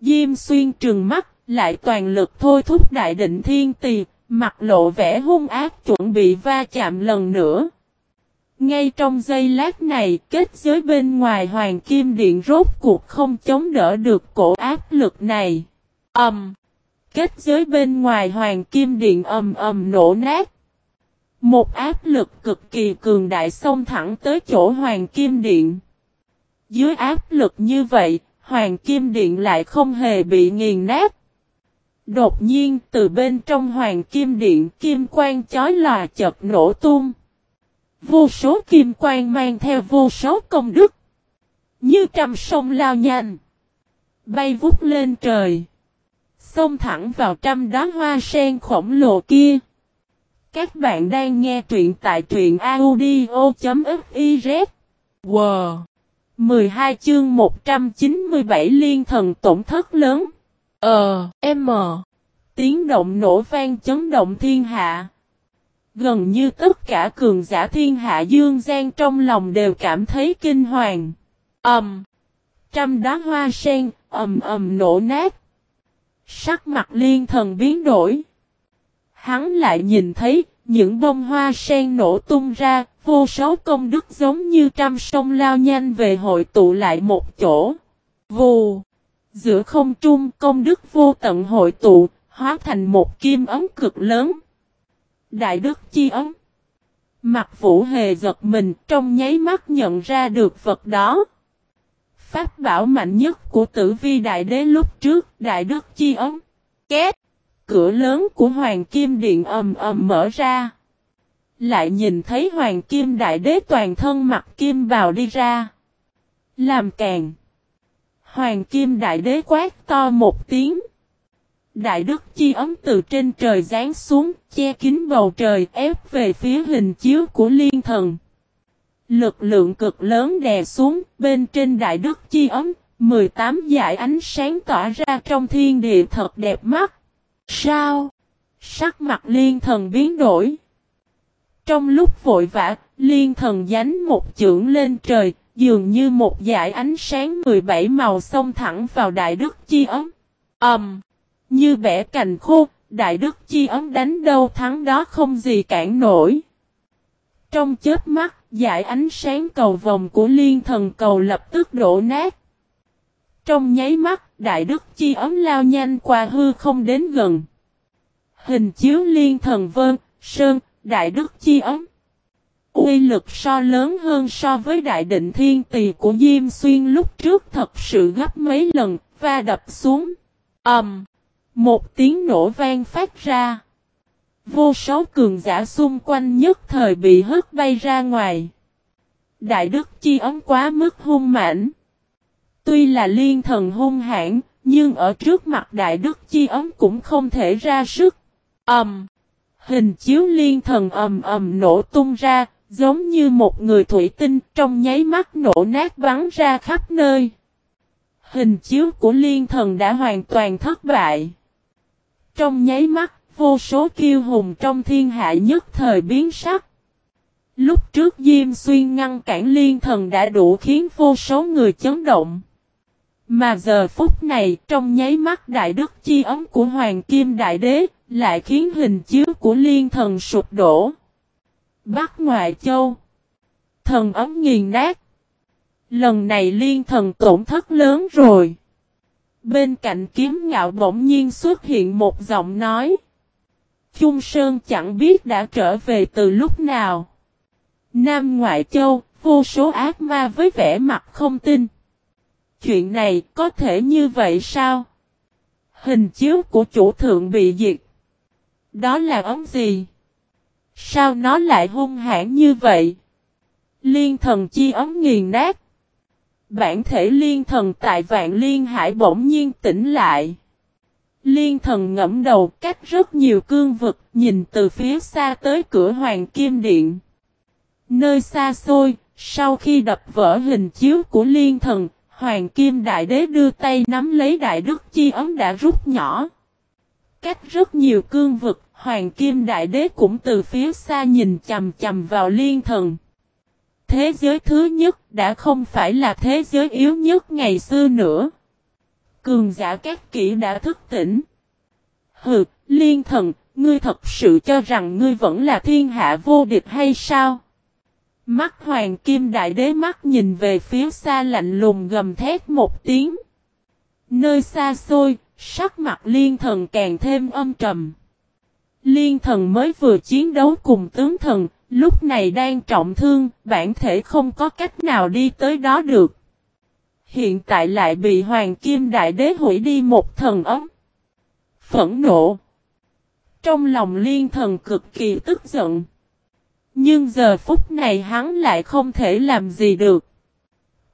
Diêm xuyên trừng mắt, lại toàn lực thôi thúc đại định thiên tì, mặt lộ vẻ hung ác chuẩn bị va chạm lần nữa. Ngay trong giây lát này, kết giới bên ngoài Hoàng Kim Điện rốt cuộc không chống đỡ được cổ áp lực này. Ầm! Um, kết giới bên ngoài Hoàng Kim Điện ầm ầm nổ nát. Một áp lực cực kỳ cường đại xông thẳng tới chỗ Hoàng Kim Điện. Dưới áp lực như vậy, Hoàng Kim Điện lại không hề bị nghiền nát. Đột nhiên từ bên trong Hoàng Kim Điện kim quang chói lòa chật nổ tung. Vô số kim quang mang theo vô số công đức. Như trăm sông lao nhanh. Bay vút lên trời. Xông thẳng vào trăm đóa hoa sen khổng lồ kia. Các bạn đang nghe truyện tại truyện audio.fiz. Wow! 12 chương 197 liên thần tổn thất lớn. Ờ, M. Tiếng động nổ vang chấn động thiên hạ. Gần như tất cả cường giả thiên hạ dương gian trong lòng đều cảm thấy kinh hoàng. Ẩm. Um, trăm đá hoa sen, ầm ầm nổ nát. Sắc mặt liên thần biến đổi. Hắn lại nhìn thấy, những bông hoa sen nổ tung ra, vô số công đức giống như trăm sông lao nhanh về hội tụ lại một chỗ. Vù! Giữa không trung công đức vô tận hội tụ, hóa thành một kim ấm cực lớn. Đại đức chi ấm. Mặt vũ hề giật mình trong nháy mắt nhận ra được vật đó. Pháp bảo mạnh nhất của tử vi đại đế lúc trước, đại đức chi ấm. Két. Cửa lớn của Hoàng Kim Điện ầm ầm mở ra. Lại nhìn thấy Hoàng Kim Đại Đế toàn thân mặc kim bào đi ra. Làm càng. Hoàng Kim Đại Đế quát to một tiếng. Đại Đức Chi ấm từ trên trời giáng xuống, che kín bầu trời ép về phía hình chiếu của liên thần. Lực lượng cực lớn đè xuống, bên trên Đại Đức Chi ấm, 18 dải ánh sáng tỏa ra trong thiên địa thật đẹp mắt. Sao? Sắc mặt liên thần biến đổi. Trong lúc vội vã, liên thần dánh một chưởng lên trời, dường như một dải ánh sáng 17 màu xông thẳng vào đại đức chi ấm. ầm Um, như bẻ cành khô, đại đức chi ấm đánh đâu thắng đó không gì cản nổi. Trong chết mắt, dải ánh sáng cầu vòng của liên thần cầu lập tức đổ nát. Trong nháy mắt, đại đức chi ấm lao nhanh qua hư không đến gần. Hình chiếu liên thần vân, sơn, đại đức chi ấm. Uy lực so lớn hơn so với đại định thiên tỳ của Diêm Xuyên lúc trước thật sự gấp mấy lần, va đập xuống. ầm, um, một tiếng nổ vang phát ra. vô số cường giả xung quanh nhất thời bị hất bay ra ngoài. Đại đức chi ấm quá mức hung mãnh. Tuy là liên thần hung hãn, nhưng ở trước mặt đại đức chi ấm cũng không thể ra sức. Ầm. hình chiếu liên thần ầm ầm nổ tung ra, giống như một người thủy tinh trong nháy mắt nổ nát bắn ra khắp nơi. Hình chiếu của liên thần đã hoàn toàn thất bại. Trong nháy mắt, vô số kiêu hùng trong thiên hạ nhất thời biến sắc. Lúc trước Diêm Xuyên ngăn cản liên thần đã đủ khiến vô số người chấn động. Mà giờ phút này trong nháy mắt đại đức chi ấm của Hoàng Kim Đại Đế lại khiến hình chiếu của liên thần sụp đổ. Bắc Ngoại Châu Thần ấm nghiền nát Lần này liên thần tổn thất lớn rồi. Bên cạnh kiếm ngạo bỗng nhiên xuất hiện một giọng nói. Trung Sơn chẳng biết đã trở về từ lúc nào. Nam Ngoại Châu, vô số ác ma với vẻ mặt không tin. Chuyện này có thể như vậy sao? Hình chiếu của chủ thượng bị diệt. Đó là ống gì? Sao nó lại hung hãn như vậy? Liên thần chi ống nghiền nát. Bản thể liên thần tại vạn liên hải bỗng nhiên tỉnh lại. Liên thần ngẫm đầu cách rất nhiều cương vực nhìn từ phía xa tới cửa hoàng kim điện. Nơi xa xôi, sau khi đập vỡ hình chiếu của liên thần, hoàng kim đại đế đưa tay nắm lấy đại đức chi ấm đã rút nhỏ. Cách rất nhiều cương vực, hoàng kim đại đế cũng từ phía xa nhìn chầm chầm vào liên thần. Thế giới thứ nhất đã không phải là thế giới yếu nhất ngày xưa nữa. Cường giả các kỹ đã thức tỉnh. Hừ, liên thần, ngươi thật sự cho rằng ngươi vẫn là thiên hạ vô địch hay sao? Mắt hoàng kim đại đế mắt nhìn về phía xa lạnh lùng gầm thét một tiếng. Nơi xa xôi, sắc mặt liên thần càng thêm âm trầm. Liên thần mới vừa chiến đấu cùng tướng thần, lúc này đang trọng thương, bản thể không có cách nào đi tới đó được. Hiện tại lại bị Hoàng Kim Đại Đế hủy đi một thần ấm. Phẫn nộ. Trong lòng liên thần cực kỳ tức giận. Nhưng giờ phút này hắn lại không thể làm gì được.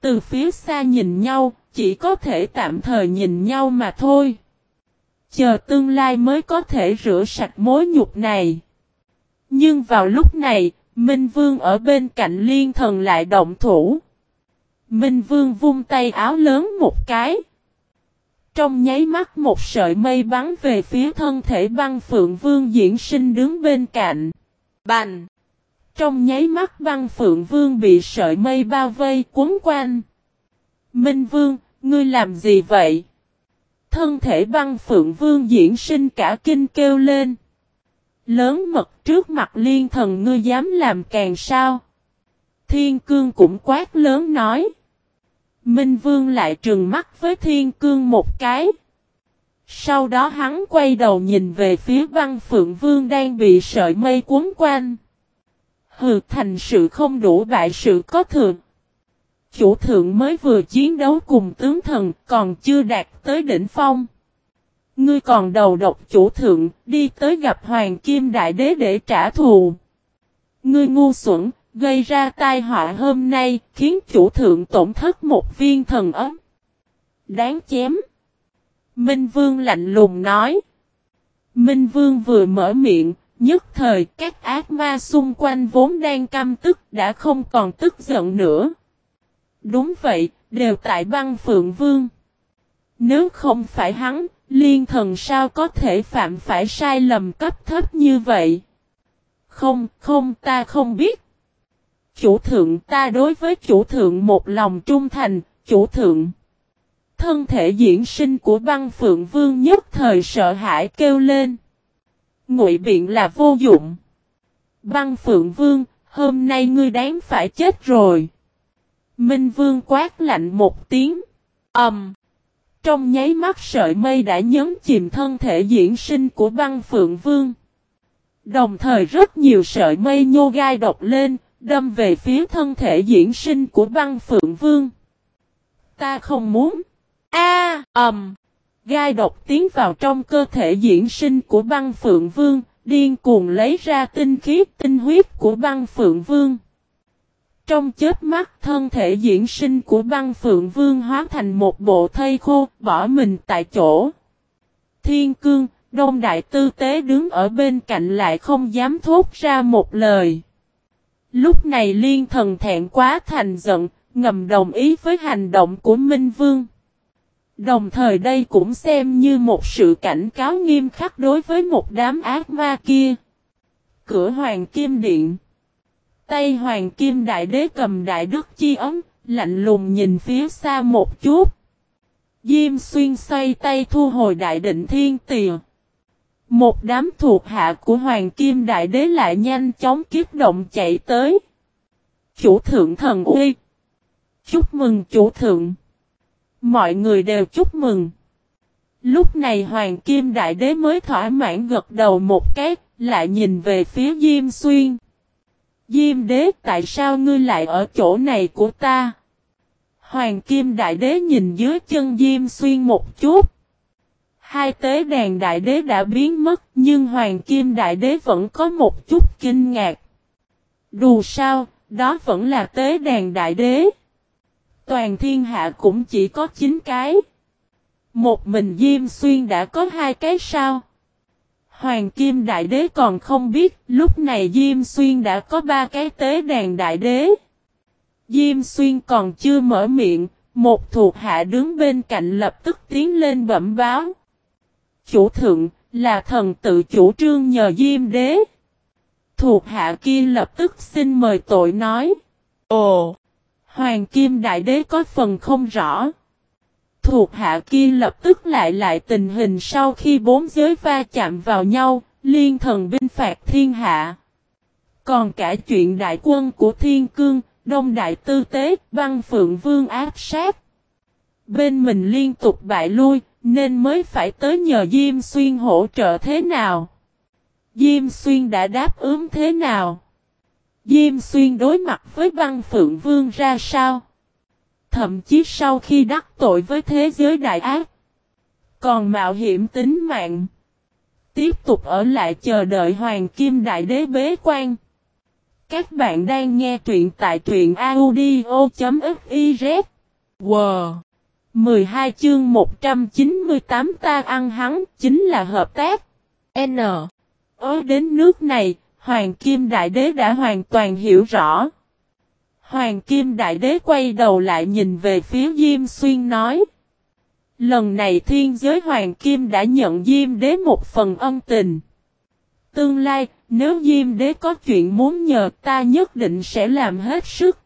Từ phía xa nhìn nhau, chỉ có thể tạm thời nhìn nhau mà thôi. Chờ tương lai mới có thể rửa sạch mối nhục này. Nhưng vào lúc này, Minh Vương ở bên cạnh liên thần lại động thủ. Minh Vương vung tay áo lớn một cái. Trong nháy mắt một sợi mây bắn về phía thân thể băng phượng vương diễn sinh đứng bên cạnh. Bành! Trong nháy mắt băng phượng vương bị sợi mây bao vây cuốn quanh. Minh Vương, ngươi làm gì vậy? Thân thể băng phượng vương diễn sinh cả kinh kêu lên. Lớn mật trước mặt liên thần ngươi dám làm càng sao? Thiên cương cũng quát lớn nói. Minh vương lại trừng mắt với thiên cương một cái. Sau đó hắn quay đầu nhìn về phía văn phượng vương đang bị sợi mây cuốn quanh. Hừ, thành sự không đủ bại sự có thượng. Chủ thượng mới vừa chiến đấu cùng tướng thần còn chưa đạt tới đỉnh phong. Ngươi còn đầu độc chủ thượng, đi tới gặp Hoàng Kim Đại Đế để trả thù. Ngươi ngu xuẩn, gây ra tai họa hôm nay, khiến chủ thượng tổn thất một viên thần ấm. Đáng chém. Minh Vương lạnh lùng nói. Minh Vương vừa mở miệng, nhất thời các ác ma xung quanh vốn đang căm tức đã không còn tức giận nữa. Đúng vậy, đều tại băng Phượng Vương. Nếu không phải hắn, Liên thần sao có thể phạm phải sai lầm cấp thấp như vậy? Không, không ta không biết. Chủ thượng ta đối với chủ thượng một lòng trung thành, chủ thượng. Thân thể diễn sinh của băng phượng vương nhất thời sợ hãi kêu lên. Ngụy biện là vô dụng. Băng phượng vương, hôm nay ngươi đáng phải chết rồi. Minh vương quát lạnh một tiếng. ầm Um. Trong nháy mắt sợi mây đã nhấn chìm thân thể diễn sinh của băng phượng vương. Đồng thời rất nhiều sợi mây nhô gai độc lên, đâm về phía thân thể diễn sinh của băng phượng vương. Ta không muốn. A, ầm. gai độc tiến vào trong cơ thể diễn sinh của băng phượng vương, điên cuồng lấy ra tinh khí tinh huyết của băng phượng vương. Trong chết mắt thân thể diễn sinh của băng phượng vương hóa thành một bộ thây khô, bỏ mình tại chỗ. Thiên cương, đông đại tư tế đứng ở bên cạnh lại không dám thốt ra một lời. Lúc này liên thần thẹn quá thành giận, ngầm đồng ý với hành động của Minh Vương. Đồng thời đây cũng xem như một sự cảnh cáo nghiêm khắc đối với một đám ác ma kia. Cửa Hoàng Kim Điện Tay Hoàng Kim Đại Đế cầm Đại Đức Chi ấm, lạnh lùng nhìn phía xa một chút. Diêm xuyên xoay tay thu hồi Đại Định Thiên Tìa. Một đám thuộc hạ của Hoàng Kim Đại Đế lại nhanh chóng kiếp động chạy tới. Chủ thượng thần uy. Chúc mừng chủ thượng. Mọi người đều chúc mừng. Lúc này Hoàng Kim Đại Đế mới thỏa mãn gật đầu một cái, lại nhìn về phía Diêm Xuyên. Diêm Đế tại sao ngươi lại ở chỗ này của ta? Hoàng Kim Đại Đế nhìn dưới chân Diêm Xuyên một chút. Hai tế đàn Đại Đế đã biến mất nhưng Hoàng Kim Đại Đế vẫn có một chút kinh ngạc. Dù sao, đó vẫn là tế đàn Đại Đế. Toàn thiên hạ cũng chỉ có 9 cái. Một mình Diêm Xuyên đã có hai cái sao? Hoàng Kim Đại Đế còn không biết, lúc này Diêm Xuyên đã có ba cái tế đàn Đại Đế. Diêm Xuyên còn chưa mở miệng, một thuộc hạ đứng bên cạnh lập tức tiến lên bẩm báo. Chủ thượng, là thần tự chủ trương nhờ Diêm Đế. Thuộc hạ kia lập tức xin mời tội nói. Ồ! Hoàng Kim Đại Đế có phần không rõ. Thuộc hạ kia lập tức lại lại tình hình sau khi bốn giới va chạm vào nhau, liên thần binh phạt thiên hạ. Còn cả chuyện đại quân của thiên cương, đông đại tư tế, băng phượng vương áp sát. Bên mình liên tục bại lui, nên mới phải tới nhờ Diêm Xuyên hỗ trợ thế nào. Diêm Xuyên đã đáp ứng thế nào? Diêm Xuyên đối mặt với băng phượng vương ra sao? Thậm chí sau khi đắc tội với thế giới đại ác, còn mạo hiểm tính mạng. Tiếp tục ở lại chờ đợi Hoàng Kim Đại Đế bế quan. Các bạn đang nghe truyện tại truyện audio.fiz. Wow! 12 chương 198 ta ăn hắn chính là hợp tác. N. Ở đến nước này, Hoàng Kim Đại Đế đã hoàn toàn hiểu rõ. Hoàng Kim Đại Đế quay đầu lại nhìn về phía Diêm Xuyên nói. Lần này thiên giới Hoàng Kim đã nhận Diêm Đế một phần ân tình. Tương lai, nếu Diêm Đế có chuyện muốn nhờ ta nhất định sẽ làm hết sức.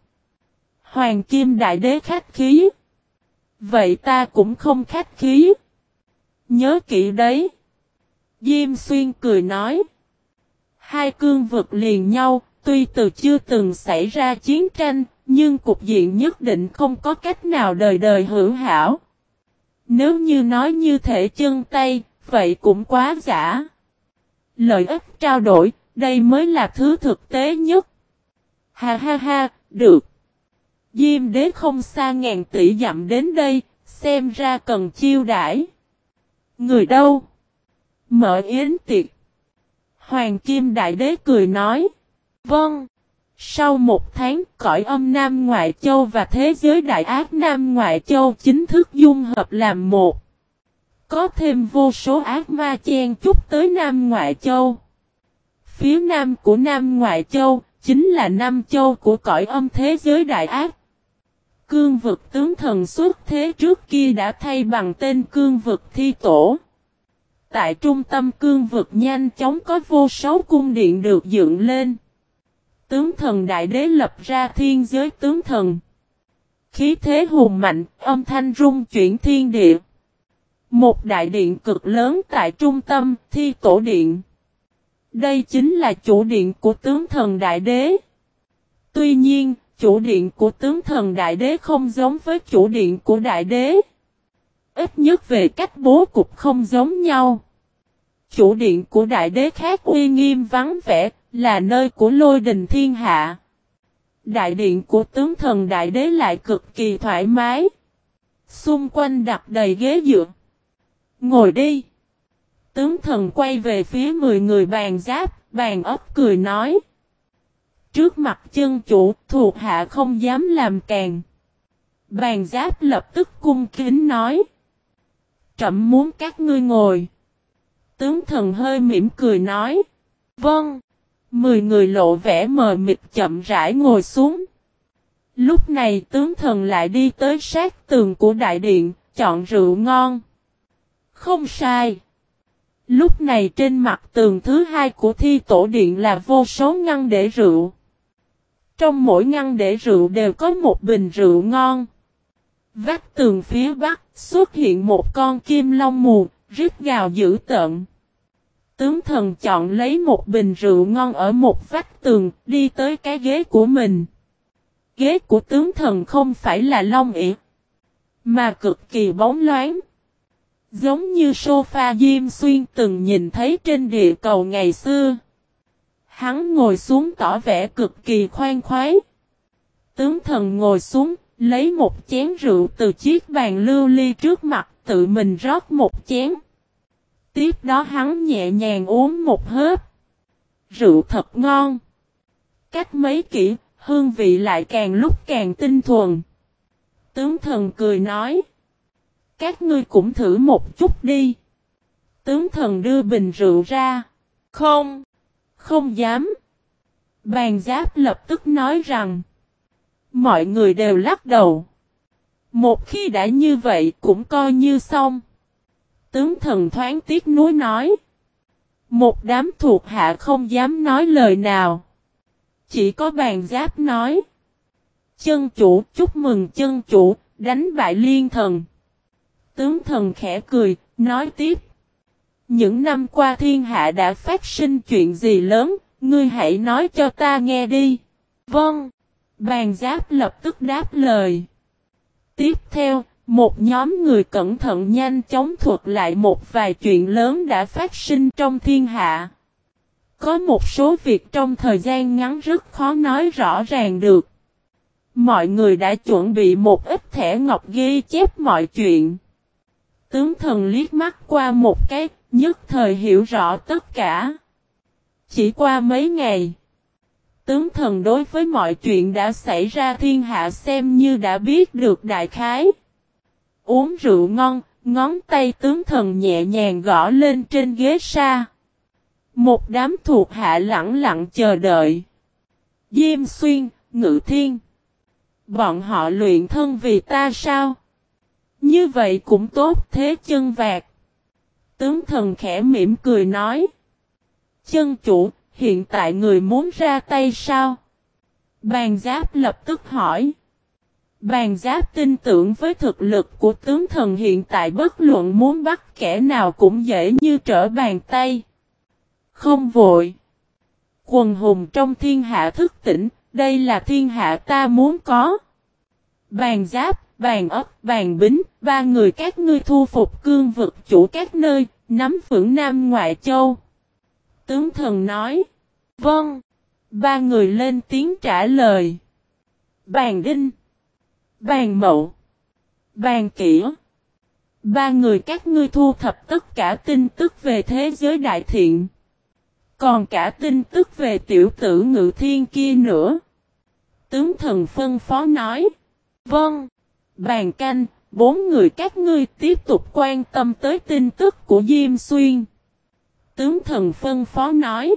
Hoàng Kim Đại Đế khách khí. Vậy ta cũng không khách khí. Nhớ kỹ đấy. Diêm Xuyên cười nói. Hai cương vực liền nhau, tuy từ chưa từng xảy ra chiến tranh, nhưng cục diện nhất định không có cách nào đời đời hữu hảo. Nếu như nói như thể chân tay, vậy cũng quá giả. Lợi ích trao đổi, đây mới là thứ thực tế nhất. Ha ha ha, được. Diêm đế không xa ngàn tỷ dặm đến đây, xem ra cần chiêu đãi. Người đâu? Mở yến tiệc. Hoàng Kim Đại Đế cười nói. Vâng. Sau một tháng, cõi âm Nam Ngoại Châu và thế giới đại ác Nam Ngoại Châu chính thức dung hợp làm một. Có thêm vô số ác ma chen chúc tới Nam Ngoại Châu. Phía nam của Nam Ngoại Châu, chính là Nam Châu của cõi âm thế giới đại ác. Cương vực tướng thần xuất thế trước kia đã thay bằng tên cương vực thi tổ. Tại trung tâm cương vực nhanh chóng có vô số cung điện được dựng lên. Tướng thần đại đế lập ra thiên giới tướng thần. Khí thế hùng mạnh, âm thanh rung chuyển thiên địa. Một đại điện cực lớn tại trung tâm, thi tổ điện. Đây chính là chủ điện của tướng thần đại đế. Tuy nhiên, chủ điện của tướng thần đại đế không giống với chủ điện của đại đế. Ít nhất về cách bố cục không giống nhau. Chủ điện của đại đế khác uy nghiêm vắng vẻ, là nơi của lôi đình thiên hạ. Đại điện của tướng thần đại đế lại cực kỳ thoải mái. Xung quanh đặt đầy ghế dựa. Ngồi đi. Tướng thần quay về phía 10 người bàn giáp, bàn ấp cười nói. Trước mặt chân chủ, thuộc hạ không dám làm càng. Bàn giáp lập tức cung kính nói. Trậm muốn các ngươi ngồi. Tướng thần hơi mỉm cười nói. Vâng. Mười người lộ vẻ mờ mịt chậm rãi ngồi xuống. Lúc này tướng thần lại đi tới sát tường của đại điện, chọn rượu ngon. Không sai. Lúc này trên mặt tường thứ hai của thi tổ điện là vô số ngăn để rượu. Trong mỗi ngăn để rượu đều có một bình rượu ngon. Vách tường phía bắc xuất hiện một con kim long mù, rít gào dữ tợn. Tướng thần chọn lấy một bình rượu ngon ở một vách tường, đi tới cái ghế của mình. Ghế của tướng thần không phải là long ỉ, mà cực kỳ bóng loáng. Giống như sofa Diêm Xuyên từng nhìn thấy trên địa cầu ngày xưa. Hắn ngồi xuống tỏ vẻ cực kỳ khoan khoái. Tướng thần ngồi xuống, lấy một chén rượu từ chiếc bàn lưu ly trước mặt, tự mình rót một chén. Tiếp đó hắn nhẹ nhàng uống một hớp. Rượu thật ngon. Cách mấy kỹ, hương vị lại càng lúc càng tinh thuần. Tướng thần cười nói. Các ngươi cũng thử một chút đi. Tướng thần đưa bình rượu ra. Không. Không dám. Bàn giáp lập tức nói rằng. Mọi người đều lắc đầu. Một khi đã như vậy cũng coi như xong. Tướng thần thoáng tiếc nuối nói. Một đám thuộc hạ không dám nói lời nào. Chỉ có bàn giáp nói. Chân chủ chúc mừng chân chủ, đánh bại liên thần. Tướng thần khẽ cười, nói tiếp. Những năm qua thiên hạ đã phát sinh chuyện gì lớn, ngươi hãy nói cho ta nghe đi. Vâng. Bàn giáp lập tức đáp lời. Tiếp theo, một nhóm người cẩn thận nhanh chóng thuật lại một vài chuyện lớn đã phát sinh trong thiên hạ. Có một số việc trong thời gian ngắn rất khó nói rõ ràng được. Mọi người đã chuẩn bị một ít thẻ ngọc ghi chép mọi chuyện. Tướng thần liếc mắt qua một cái, nhất thời hiểu rõ tất cả. Chỉ qua mấy ngày, tướng thần đối với mọi chuyện đã xảy ra thiên hạ xem như đã biết được đại khái. Uống rượu ngon, ngón tay tướng thần nhẹ nhàng gõ lên trên ghế sa. Một đám thuộc hạ lặng lặng chờ đợi. Diêm xuyên, ngự thiên. Bọn họ luyện thân vì ta sao? Như vậy cũng tốt thế chân vạc. Tướng thần khẽ mỉm cười nói. Chân chủ, hiện tại người muốn ra tay sao? Bàn giáp lập tức hỏi. Bàn giáp tin tưởng với thực lực của tướng thần hiện tại bất luận muốn bắt kẻ nào cũng dễ như trở bàn tay. Không vội. Quần hùng trong thiên hạ thức tỉnh, đây là thiên hạ ta muốn có. Bàn giáp, bàn ấp, bàn bính, ba người các ngươi thu phục cương vực chủ các nơi, nắm phưởng Nam Ngoại Châu. Tướng thần nói. Vâng. Ba người lên tiếng trả lời. Bàn đinh. Bàn mậu. Bàn kỹ. Ba người các ngươi thu thập tất cả tin tức về thế giới đại thiện. Còn cả tin tức về tiểu tử ngự thiên kia nữa. Tướng thần phân phó nói. Vâng. Bàn canh, bốn người các ngươi tiếp tục quan tâm tới tin tức của Diêm Xuyên. Tướng thần phân phó nói.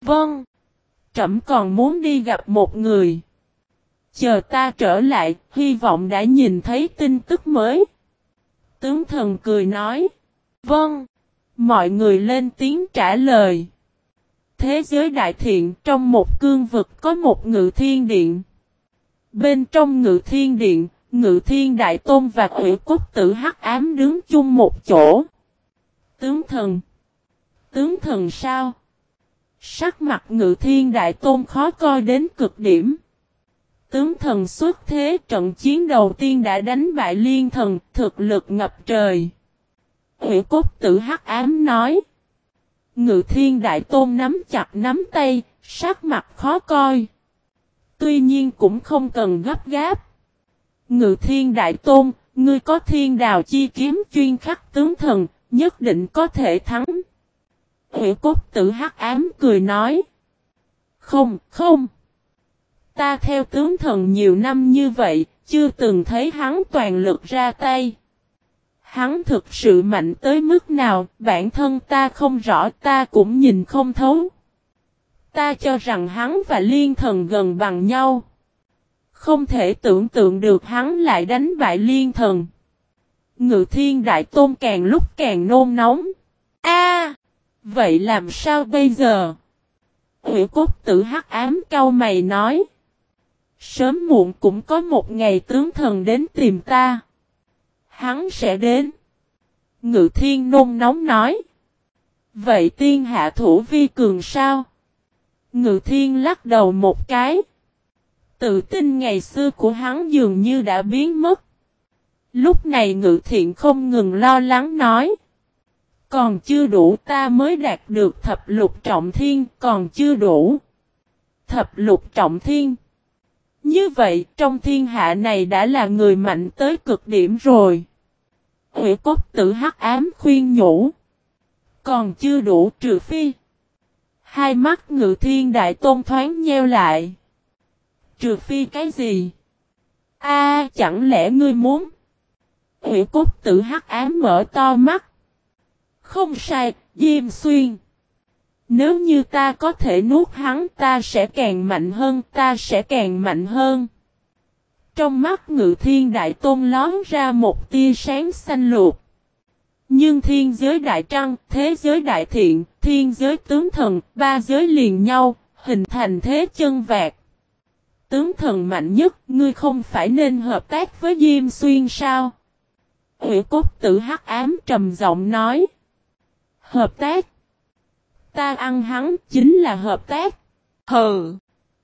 Vâng. Trẩm còn muốn đi gặp một người. Chờ ta trở lại, hy vọng đã nhìn thấy tin tức mới. Tướng thần cười nói. Vâng. Mọi người lên tiếng trả lời. Thế giới đại thiện trong một cương vực có một ngự thiên điện. Bên trong ngự thiên điện, ngự thiên đại tôn và quỷ cốt tử hắc ám đứng chung một chỗ. Tướng thần. Tướng thần sao? Sắc mặt ngự thiên đại tôn khó coi đến cực điểm. Tướng thần xuất thế trận chiến đầu tiên đã đánh bại liên thần, thực lực ngập trời. Hữu cốt tử hắc ám nói. Ngự thiên đại tôn nắm chặt nắm tay, sắc mặt khó coi. Tuy nhiên cũng không cần gấp gáp. Ngự thiên đại tôn, ngươi có thiên đào chi kiếm chuyên khắc tướng thần, nhất định có thể thắng. Hữu cốt tử hắc ám cười nói. Không, không. Ta theo tướng thần nhiều năm như vậy, chưa từng thấy hắn toàn lực ra tay. Hắn thực sự mạnh tới mức nào, bản thân ta không rõ ta cũng nhìn không thấu. Ta cho rằng hắn và liên thần gần bằng nhau. Không thể tưởng tượng được hắn lại đánh bại liên thần. Ngự thiên đại tôn càng lúc càng nôn nóng. A, Vậy làm sao bây giờ? Hủy cốt tử hắc ám cau mày nói. Sớm muộn cũng có một ngày tướng thần đến tìm ta. Hắn sẽ đến. Ngự thiên nôn nóng nói. Vậy tiên hạ thủ vi cường sao? Ngự thiên lắc đầu một cái. Tự tin ngày xưa của hắn dường như đã biến mất. Lúc này ngự thiện không ngừng lo lắng nói. Còn chưa đủ ta mới đạt được thập lục trọng thiên, còn chưa đủ. Thập lục trọng thiên. Như vậy, trong thiên hạ này đã là người mạnh tới cực điểm rồi. Hủy cốt tử hắc ám khuyên nhủ. Còn chưa đủ trừ phi. Hai mắt ngự thiên đại tôn thoáng nheo lại. Trừ phi cái gì? A chẳng lẽ ngươi muốn? Hủy cốt tử hắc ám mở to mắt. Không sai, Diêm Xuyên. Nếu như ta có thể nuốt hắn ta sẽ càng mạnh hơn, ta sẽ càng mạnh hơn. Trong mắt ngự thiên đại tôn lón ra một tia sáng xanh luộc. Nhưng thiên giới đại trăng, thế giới đại thiện, thiên giới tướng thần, ba giới liền nhau, hình thành thế chân vạc. Tướng thần mạnh nhất, ngươi không phải nên hợp tác với Diêm Xuyên sao? Hữu cốt tử hắc ám trầm giọng nói. Hợp tác. Ta ăn hắn chính là hợp tác. Hừ.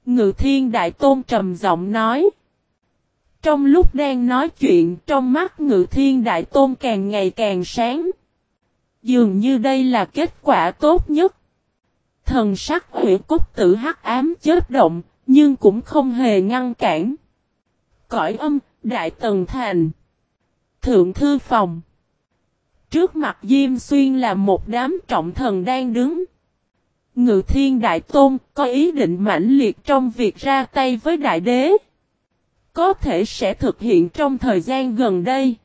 Ngự thiên đại tôn trầm giọng nói. Trong lúc đang nói chuyện trong mắt ngự thiên đại tôn càng ngày càng sáng. Dường như đây là kết quả tốt nhất. Thần sắc hủy cốt tử hắc ám chết động, nhưng cũng không hề ngăn cản. Cõi âm, đại tần thành. Thượng thư phòng. Trước mặt Diêm Xuyên là một đám trọng thần đang đứng. Ngự thiên đại tôn có ý định mãnh liệt trong việc ra tay với đại đế. Có thể sẽ thực hiện trong thời gian gần đây.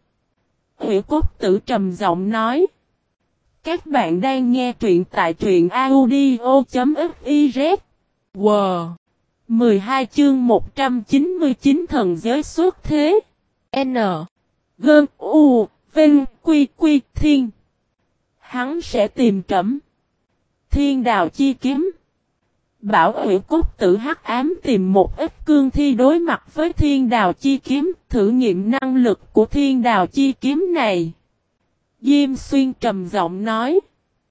Hủy cốt tử trầm giọng nói. Các bạn đang nghe truyện tại truyện audio.fiz. Wow! 12 chương 199 thần giới xuất thế. N. Gơn U. Vinh, Quy, Quy, Thiên. Hắn sẽ tìm trẫm. Thiên đào chi kiếm. Bảo ủy cốt tử hắc ám tìm một ít cương thi đối mặt với thiên đào chi kiếm, thử nghiệm năng lực của thiên đào chi kiếm này. Diêm xuyên trầm giọng nói.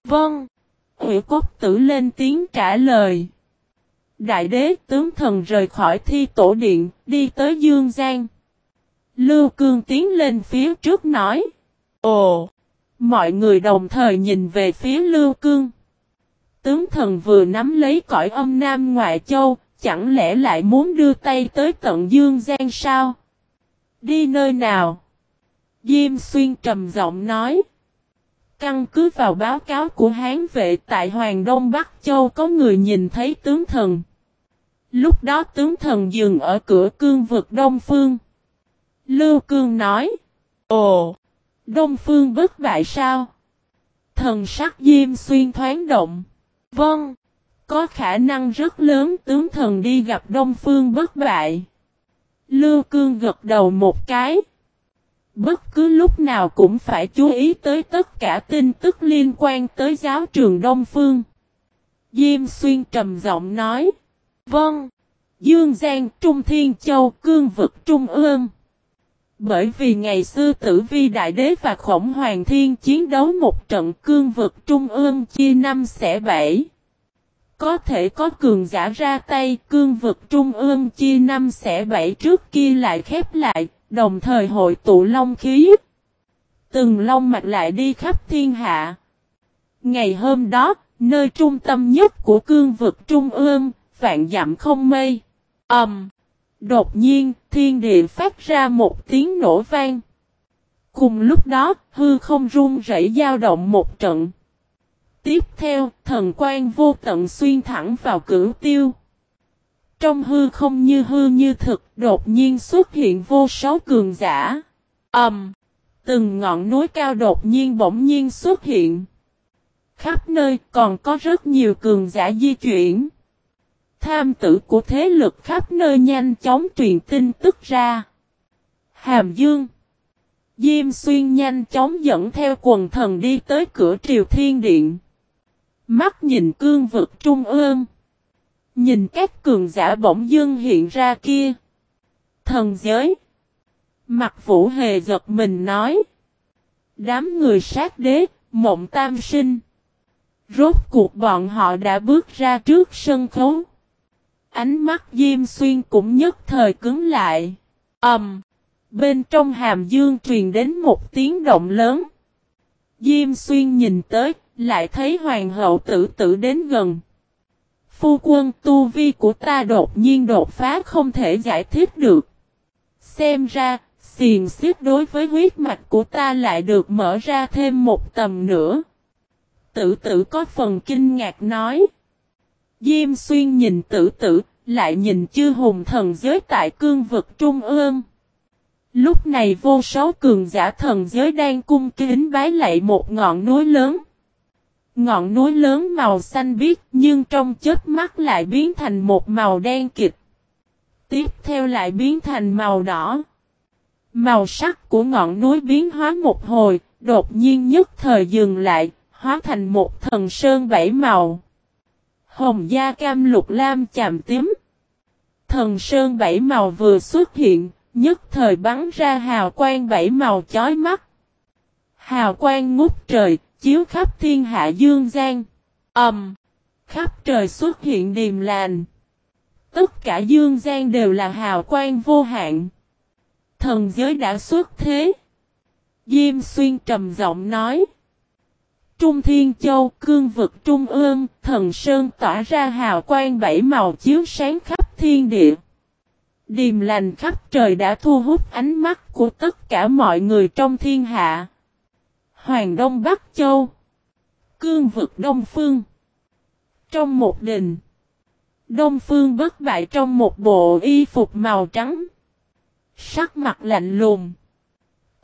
Vâng. Ủy cốt tử lên tiếng trả lời. Đại đế tướng thần rời khỏi thi tổ điện, đi tới Dương Giang. Lưu Cương tiến lên phía trước nói. Ồ! Mọi người đồng thời nhìn về phía Lưu Cương. Tướng thần vừa nắm lấy cõi âm Nam Ngoại Châu, chẳng lẽ lại muốn đưa tay tới tận Dương Giang sao? Đi nơi nào? Diêm Xuyên trầm giọng nói. Căn cứ vào báo cáo của Hán vệ tại Hoàng Đông Bắc Châu có người nhìn thấy tướng thần. Lúc đó tướng thần dừng ở cửa cương vực Đông Phương. Lưu Cương nói. Ồ! Đông Phương bất bại sao? Thần sắc Diêm Xuyên thoáng động. Vâng! Có khả năng rất lớn tướng thần đi gặp Đông Phương bất bại. Lưu Cương gật đầu một cái. Bất cứ lúc nào cũng phải chú ý tới tất cả tin tức liên quan tới giáo trường Đông Phương. Diêm Xuyên trầm giọng nói. Vâng. Dương Giang, Trung Thiên Châu, Cương vực Trung ương. Bởi vì ngày xưa tử vi đại đế và khổng hoàng thiên chiến đấu một trận cương vực trung ương chia năm xẻ bảy. Có thể có cường giả ra tay cương vực trung ương chia năm xẻ bảy trước kia lại khép lại, đồng thời hội tụ long khí. Từng long mạch lại đi khắp thiên hạ. Ngày hôm đó, nơi trung tâm nhất của cương vực trung ương, vạn dặm không mây. âm Um, Đột nhiên, thiên địa phát ra một tiếng nổ vang. Cùng lúc đó, hư không rung rẩy dao động một trận. Tiếp theo, thần quan vô tận xuyên thẳng vào cửu tiêu. Trong hư không như hư như thực, đột nhiên xuất hiện vô số cường giả. Ầm! Um, từng ngọn núi cao đột nhiên bỗng nhiên xuất hiện. Khắp nơi còn có rất nhiều cường giả di chuyển. Tham tử của thế lực khắp nơi nhanh chóng truyền tin tức ra. Hàm Dương Diêm Xuyên nhanh chóng dẫn theo quần thần đi tới cửa triều thiên điện. Mắt nhìn cương vực trung ương. Nhìn các cường giả bỗng dưng hiện ra kia. Thần giới. Mặt vũ hề giật mình nói. Đám người sát đế, mộng tam sinh. Rốt cuộc bọn họ đã bước ra trước sân khấu. Ánh mắt Diêm Xuyên cũng nhất thời cứng lại. Ẩm. Um, bên trong hàm dương truyền đến một tiếng động lớn. Diêm Xuyên nhìn tới, lại thấy hoàng hậu tử tử đến gần. Phu quân tu vi của ta đột nhiên đột phá không thể giải thích được. Xem ra, xiền xích đối với huyết mạch của ta lại được mở ra thêm một tầm nữa. Tử tử có phần kinh ngạc nói. Diêm xuyên nhìn tử tử, lại nhìn chư hùng thần giới tại cương vực trung ương. Lúc này vô số cường giả thần giới đang cung kính bái lại một ngọn núi lớn. Ngọn núi lớn màu xanh biếc nhưng trong chết mắt lại biến thành một màu đen kịch. Tiếp theo lại biến thành màu đỏ. Màu sắc của ngọn núi biến hóa một hồi, đột nhiên nhất thời dừng lại, hóa thành một thần sơn bảy màu. Hồng da cam lục lam chàm tím. Thần sơn bảy màu vừa xuất hiện, nhất thời bắn ra hào quang bảy màu chói mắt. Hào quang ngút trời, chiếu khắp thiên hạ dương gian. Ầm! Um, khắp trời xuất hiện điềm lành. Tất cả dương gian đều là hào quang vô hạn. Thần giới đã xuất thế. Diêm xuyên trầm giọng nói. Trung Thiên Châu, cương vực Trung ương, thần sơn tỏa ra hào quang bảy màu chiếu sáng khắp thiên địa. Điềm lành khắp trời đã thu hút ánh mắt của tất cả mọi người trong thiên hạ. Hoàng Đông Bắc Châu Cương vực Đông Phương Trong một đình Đông Phương bất bại trong một bộ y phục màu trắng Sắc mặt lạnh lùng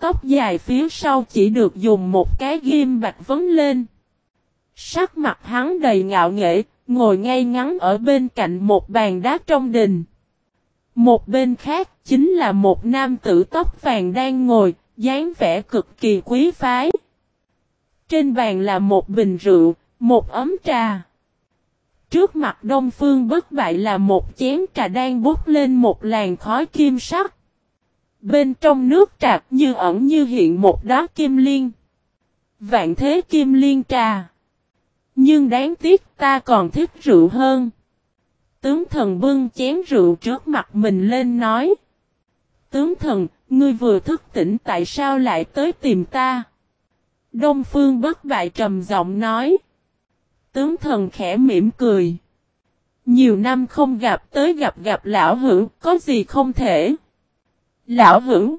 Tóc dài phía sau chỉ được dùng một cái ghim bạch vấn lên Sắc mặt hắn đầy ngạo nghễ Ngồi ngay ngắn ở bên cạnh một bàn đá trong đình Một bên khác chính là một nam tử tóc vàng đang ngồi dáng vẻ cực kỳ quý phái trên bàn là một bình rượu, một ấm trà. Trước mặt Đông Phương bất bại là một chén trà đang bút lên một làn khói kim sắc. Bên trong nước trạc như ẩn như hiện một đá kim liên. Vạn thế kim liên trà. Nhưng đáng tiếc ta còn thích rượu hơn. Tướng thần bưng chén rượu trước mặt mình lên nói. Tướng thần, ngươi vừa thức tỉnh tại sao lại tới tìm ta? Đông Phương bất bại trầm giọng nói. Tướng thần khẽ mỉm cười. Nhiều năm không gặp tới gặp gặp lão hữu, có gì không thể. Lão hữu.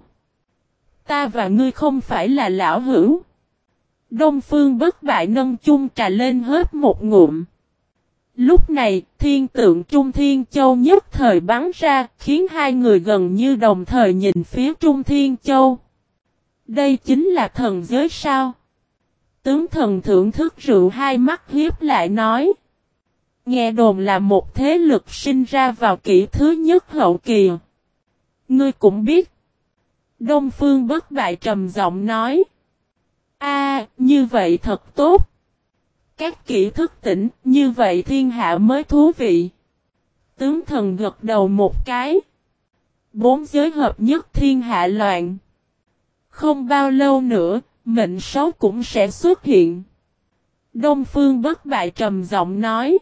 Ta và ngươi không phải là lão hữu. Đông Phương bất bại nâng chung trà lên hết một ngụm. Lúc này, thiên tượng Trung Thiên Châu nhất thời bắn ra, khiến hai người gần như đồng thời nhìn phía Trung Thiên Châu. Đây chính là thần giới sao? Tướng thần thưởng thức rượu hai mắt hiếp lại nói. Nghe đồn là một thế lực sinh ra vào kỷ thứ nhất hậu kỳ. Ngươi cũng biết. Đông Phương bất bại trầm giọng nói. a như vậy thật tốt. Các kỹ thức tỉnh, như vậy thiên hạ mới thú vị. Tướng thần gật đầu một cái. Bốn giới hợp nhất thiên hạ loạn. Không bao lâu nữa, mệnh số cũng sẽ xuất hiện. Đông Phương bất bại trầm giọng nói.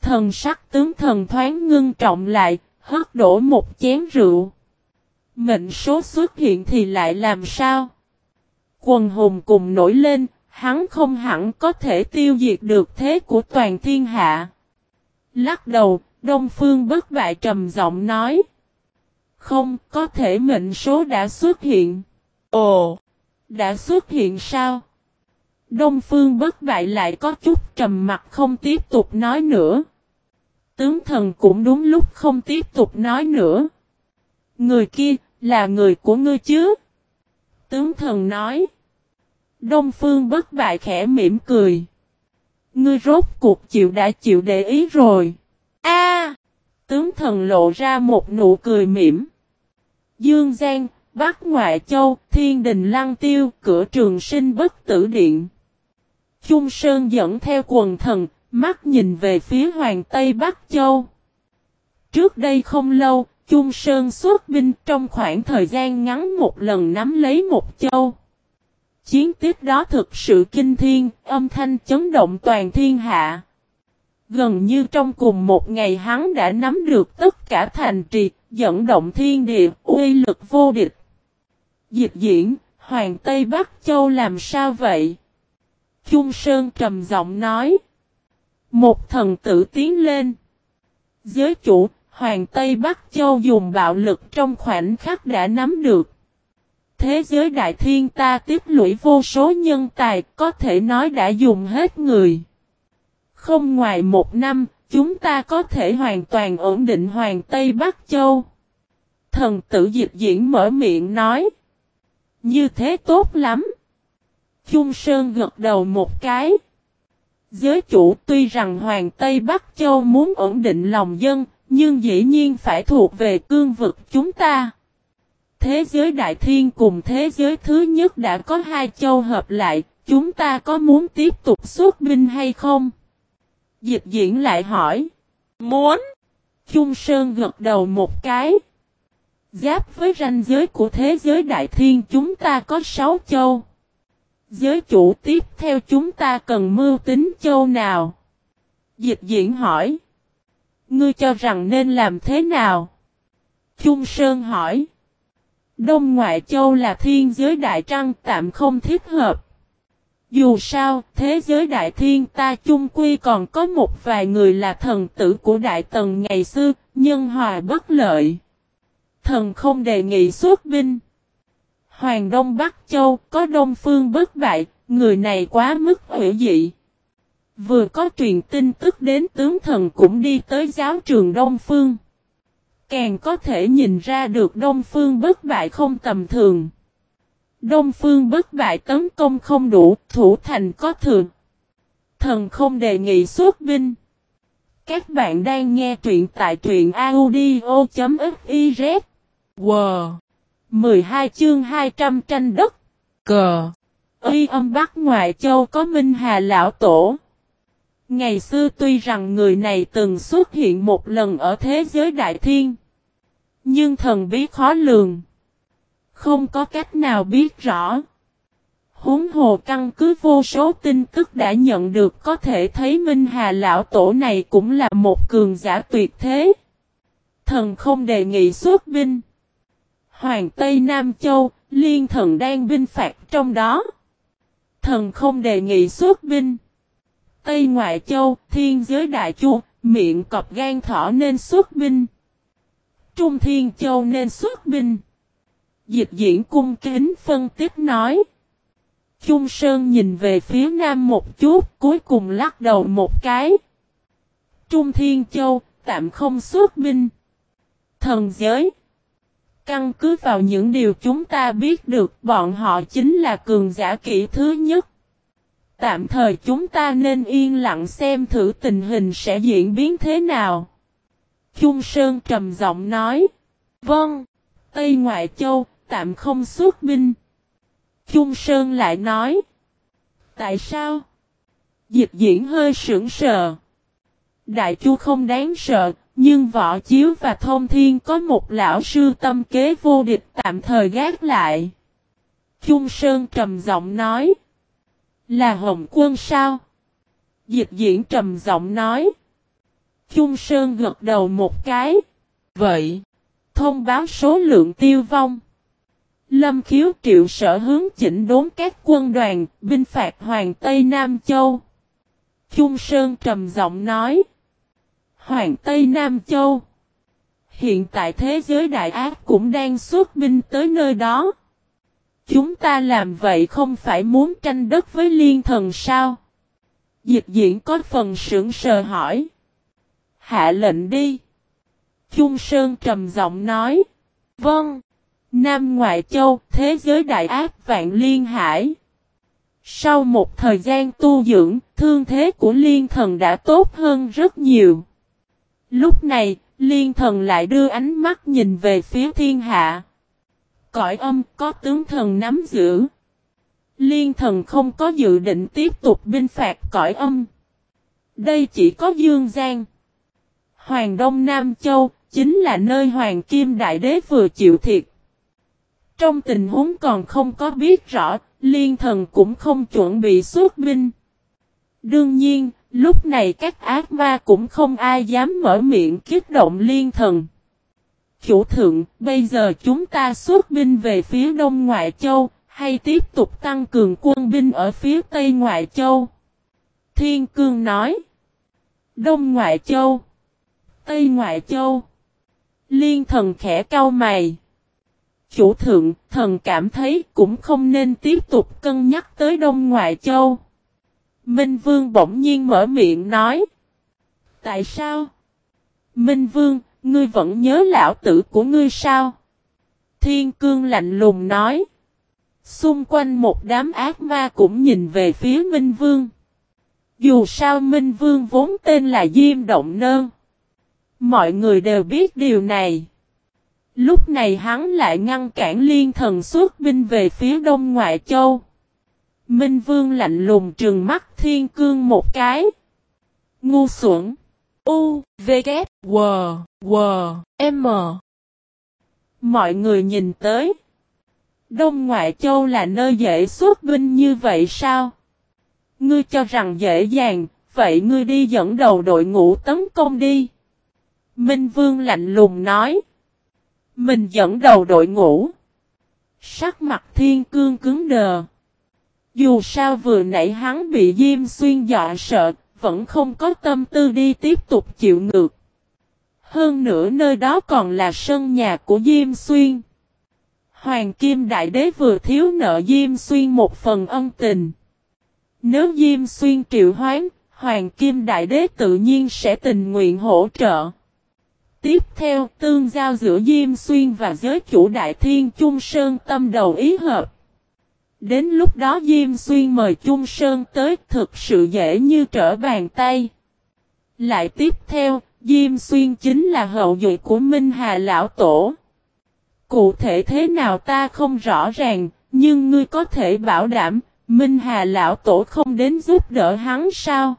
Thần sắc tướng thần thoáng ngưng trọng lại, hất đổ một chén rượu. Mệnh số xuất hiện thì lại làm sao? Quần hùng cùng nổi lên, hắn không hẳn có thể tiêu diệt được thế của toàn thiên hạ. Lắc đầu, Đông Phương bất bại trầm giọng nói. Không, có thể mệnh số đã xuất hiện. Ồ! Đã xuất hiện sao? Đông Phương bất bại lại có chút trầm mặt không tiếp tục nói nữa. Tướng thần cũng đúng lúc không tiếp tục nói nữa. Người kia, là người của ngươi chứ? Tướng thần nói. Đông Phương bất bại khẽ mỉm cười. Ngươi rốt cuộc chịu đã chịu để ý rồi. A! tướng thần lộ ra một nụ cười mỉm. Dương Giang, Bắc Ngoại Châu, Thiên Đình Lăng Tiêu, cửa trường sinh bất tử điện. Trung Sơn dẫn theo quần thần, mắt nhìn về phía Hoàng Tây Bắc Châu. Trước đây không lâu, Trung Sơn xuất binh trong khoảng thời gian ngắn một lần nắm lấy một châu. Chiến tiếp đó thực sự kinh thiên, âm thanh chấn động toàn thiên hạ. Gần như trong cùng một ngày hắn đã nắm được tất cả thành trì, dẫn động thiên địa, uy lực vô địch. Dịch diễn, Hoàng Tây Bắc Châu làm sao vậy? Trung Sơn trầm giọng nói. Một thần tử tiến lên. Giới chủ, Hoàng Tây Bắc Châu dùng bạo lực trong khoảnh khắc đã nắm được. Thế giới đại thiên ta tiếp lũy vô số nhân tài, có thể nói đã dùng hết người. Không ngoài một năm, chúng ta có thể hoàn toàn ổn định Hoàng Tây Bắc Châu. Thần tử dịch diễn mở miệng nói. Như thế tốt lắm. Trung Sơn gật đầu một cái. Giới chủ tuy rằng Hoàng Tây Bắc Châu muốn ổn định lòng dân, nhưng dĩ nhiên phải thuộc về cương vực chúng ta. Thế giới đại thiên cùng thế giới thứ nhất đã có hai châu hợp lại, chúng ta có muốn tiếp tục xuất binh hay không? Dịch diễn lại hỏi. Muốn. Trung Sơn gật đầu một cái. Giáp với ranh giới của thế giới đại thiên chúng ta có sáu châu. Giới chủ tiếp theo chúng ta cần mưu tính châu nào? Dịch diễn hỏi. Ngươi cho rằng nên làm thế nào? Trung Sơn hỏi. Đông Ngoại Châu là thiên giới đại trăng tạm không thích hợp. Dù sao, thế giới đại thiên ta chung quy còn có một vài người là thần tử của đại tần ngày xưa, nhân hòa bất lợi. Thần không đề nghị xuất binh. Hoàng Đông Bắc Châu có Đông Phương bất bại, người này quá mức hữu dị. Vừa có truyền tin tức đến tướng thần cũng đi tới giáo trường Đông Phương. Càng có thể nhìn ra được Đông Phương bất bại không tầm thường. Đông Phương bất bại tấn công không đủ, thủ thành có thường. Thần không đề nghị xuất binh. Các bạn đang nghe truyện tại truyện audio.fif. Wow! 12 chương 200 tranh đất. Cờ. Y âm Bắc Ngoại Châu có Minh Hà Lão Tổ. Ngày xưa tuy rằng người này từng xuất hiện một lần ở thế giới đại thiên. Nhưng thần bí khó lường. Không có cách nào biết rõ. Húng hồ căn cứ vô số tin tức đã nhận được, có thể thấy Minh Hà Lão Tổ này cũng là một cường giả tuyệt thế. Thần không đề nghị xuất binh. Hoàng Tây Nam Châu, liên thần đang binh phạt trong đó. Thần không đề nghị xuất binh. Tây Ngoại Châu, thiên giới đại chu, miệng cọp gan thỏ nên xuất binh. Trung Thiên Châu nên xuất binh. Dịch diễn cung kính phân tích nói. Trung Sơn nhìn về phía nam một chút, cuối cùng lắc đầu một cái. Trung Thiên Châu, tạm không xuất binh. Thần giới. Căn cứ vào những điều chúng ta biết được, bọn họ chính là cường giả kỹ thứ nhất. Tạm thời chúng ta nên yên lặng xem thử tình hình sẽ diễn biến thế nào. Trung Sơn trầm giọng nói. Vâng. Tây Ngoại Châu, tạm không xuất binh. Trung Sơn lại nói. Tại sao? Dịch diễn hơi sững sờ. Đại chu không đáng sợ, nhưng võ chiếu và thông thiên có một lão sư tâm kế vô địch tạm thời gác lại. Trung Sơn trầm giọng nói. Là Hồng Quân sao? Dịch diễn trầm giọng nói. Trung Sơn gật đầu một cái. Vậy, thông báo số lượng tiêu vong. Lâm khiếu triệu sở hướng chỉnh đốn các quân đoàn, binh phạt Hoàng Tây Nam Châu. Trung Sơn trầm giọng nói. Hoàng Tây Nam Châu. Hiện tại thế giới đại ác cũng đang xuất binh tới nơi đó. Chúng ta làm vậy không phải muốn tranh đất với liên thần sao? Dịch diễn có phần sững sờ hỏi. Hạ lệnh đi. Trung Sơn trầm giọng nói. Vâng. Nam Ngoại Châu, thế giới đại ác vạn liên hải. Sau một thời gian tu dưỡng, thương thế của liên thần đã tốt hơn rất nhiều. Lúc này, liên thần lại đưa ánh mắt nhìn về phía thiên hạ. Cõi âm có tướng thần nắm giữ. Liên thần không có dự định tiếp tục binh phạt cõi âm. Đây chỉ có Dương Giang. Hoàng Đông Nam Châu, chính là nơi Hoàng Kim Đại Đế vừa chịu thiệt. Trong tình huống còn không có biết rõ, liên thần cũng không chuẩn bị xuất binh. Đương nhiên, lúc này các ác ma cũng không ai dám mở miệng kích động liên thần. Chủ thượng, bây giờ chúng ta xuất binh về phía đông ngoại châu, hay tiếp tục tăng cường quân binh ở phía tây ngoại châu? Thiên cương nói. Đông ngoại châu. Tây ngoại châu. Liên thần khẽ cau mày. Chủ thượng, thần cảm thấy cũng không nên tiếp tục cân nhắc tới Đông Ngoại Châu. Minh Vương bỗng nhiên mở miệng nói. Tại sao? Minh Vương, ngươi vẫn nhớ lão tử của ngươi sao? Thiên Cương lạnh lùng nói. Xung quanh một đám ác ma cũng nhìn về phía Minh Vương. Dù sao Minh Vương vốn tên là Diêm Động Nơn. Mọi người đều biết điều này. Lúc này hắn lại ngăn cản liên thần xuất binh về phía đông ngoại châu. Minh Vương lạnh lùng trừng mắt thiên cương một cái. Ngu xuẩn. U, V, K, W, W, M. Mọi người nhìn tới. Đông Ngoại Châu là nơi dễ xuất binh như vậy sao? Ngươi cho rằng dễ dàng, vậy ngươi đi dẫn đầu đội ngũ tấn công đi. Minh Vương lạnh lùng nói. Mình dẫn đầu đội ngũ. Sắc mặt thiên cương cứng đờ. Dù sao vừa nãy hắn bị Diêm Xuyên dọa sợ, vẫn không có tâm tư đi tiếp tục chịu ngược. Hơn nữa nơi đó còn là sân nhà của Diêm Xuyên. Hoàng Kim Đại Đế vừa thiếu nợ Diêm Xuyên một phần ân tình. Nếu Diêm Xuyên triệu hoán, Hoàng Kim Đại Đế tự nhiên sẽ tình nguyện hỗ trợ. Tiếp theo, tương giao giữa Diêm Xuyên và giới chủ Đại Thiên Trung Sơn tâm đầu ý hợp. Đến lúc đó Diêm Xuyên mời Trung Sơn tới thực sự dễ như trở bàn tay. Lại tiếp theo, Diêm Xuyên chính là hậu duệ của Minh Hà Lão Tổ. Cụ thể thế nào ta không rõ ràng, nhưng ngươi có thể bảo đảm, Minh Hà Lão Tổ không đến giúp đỡ hắn sao?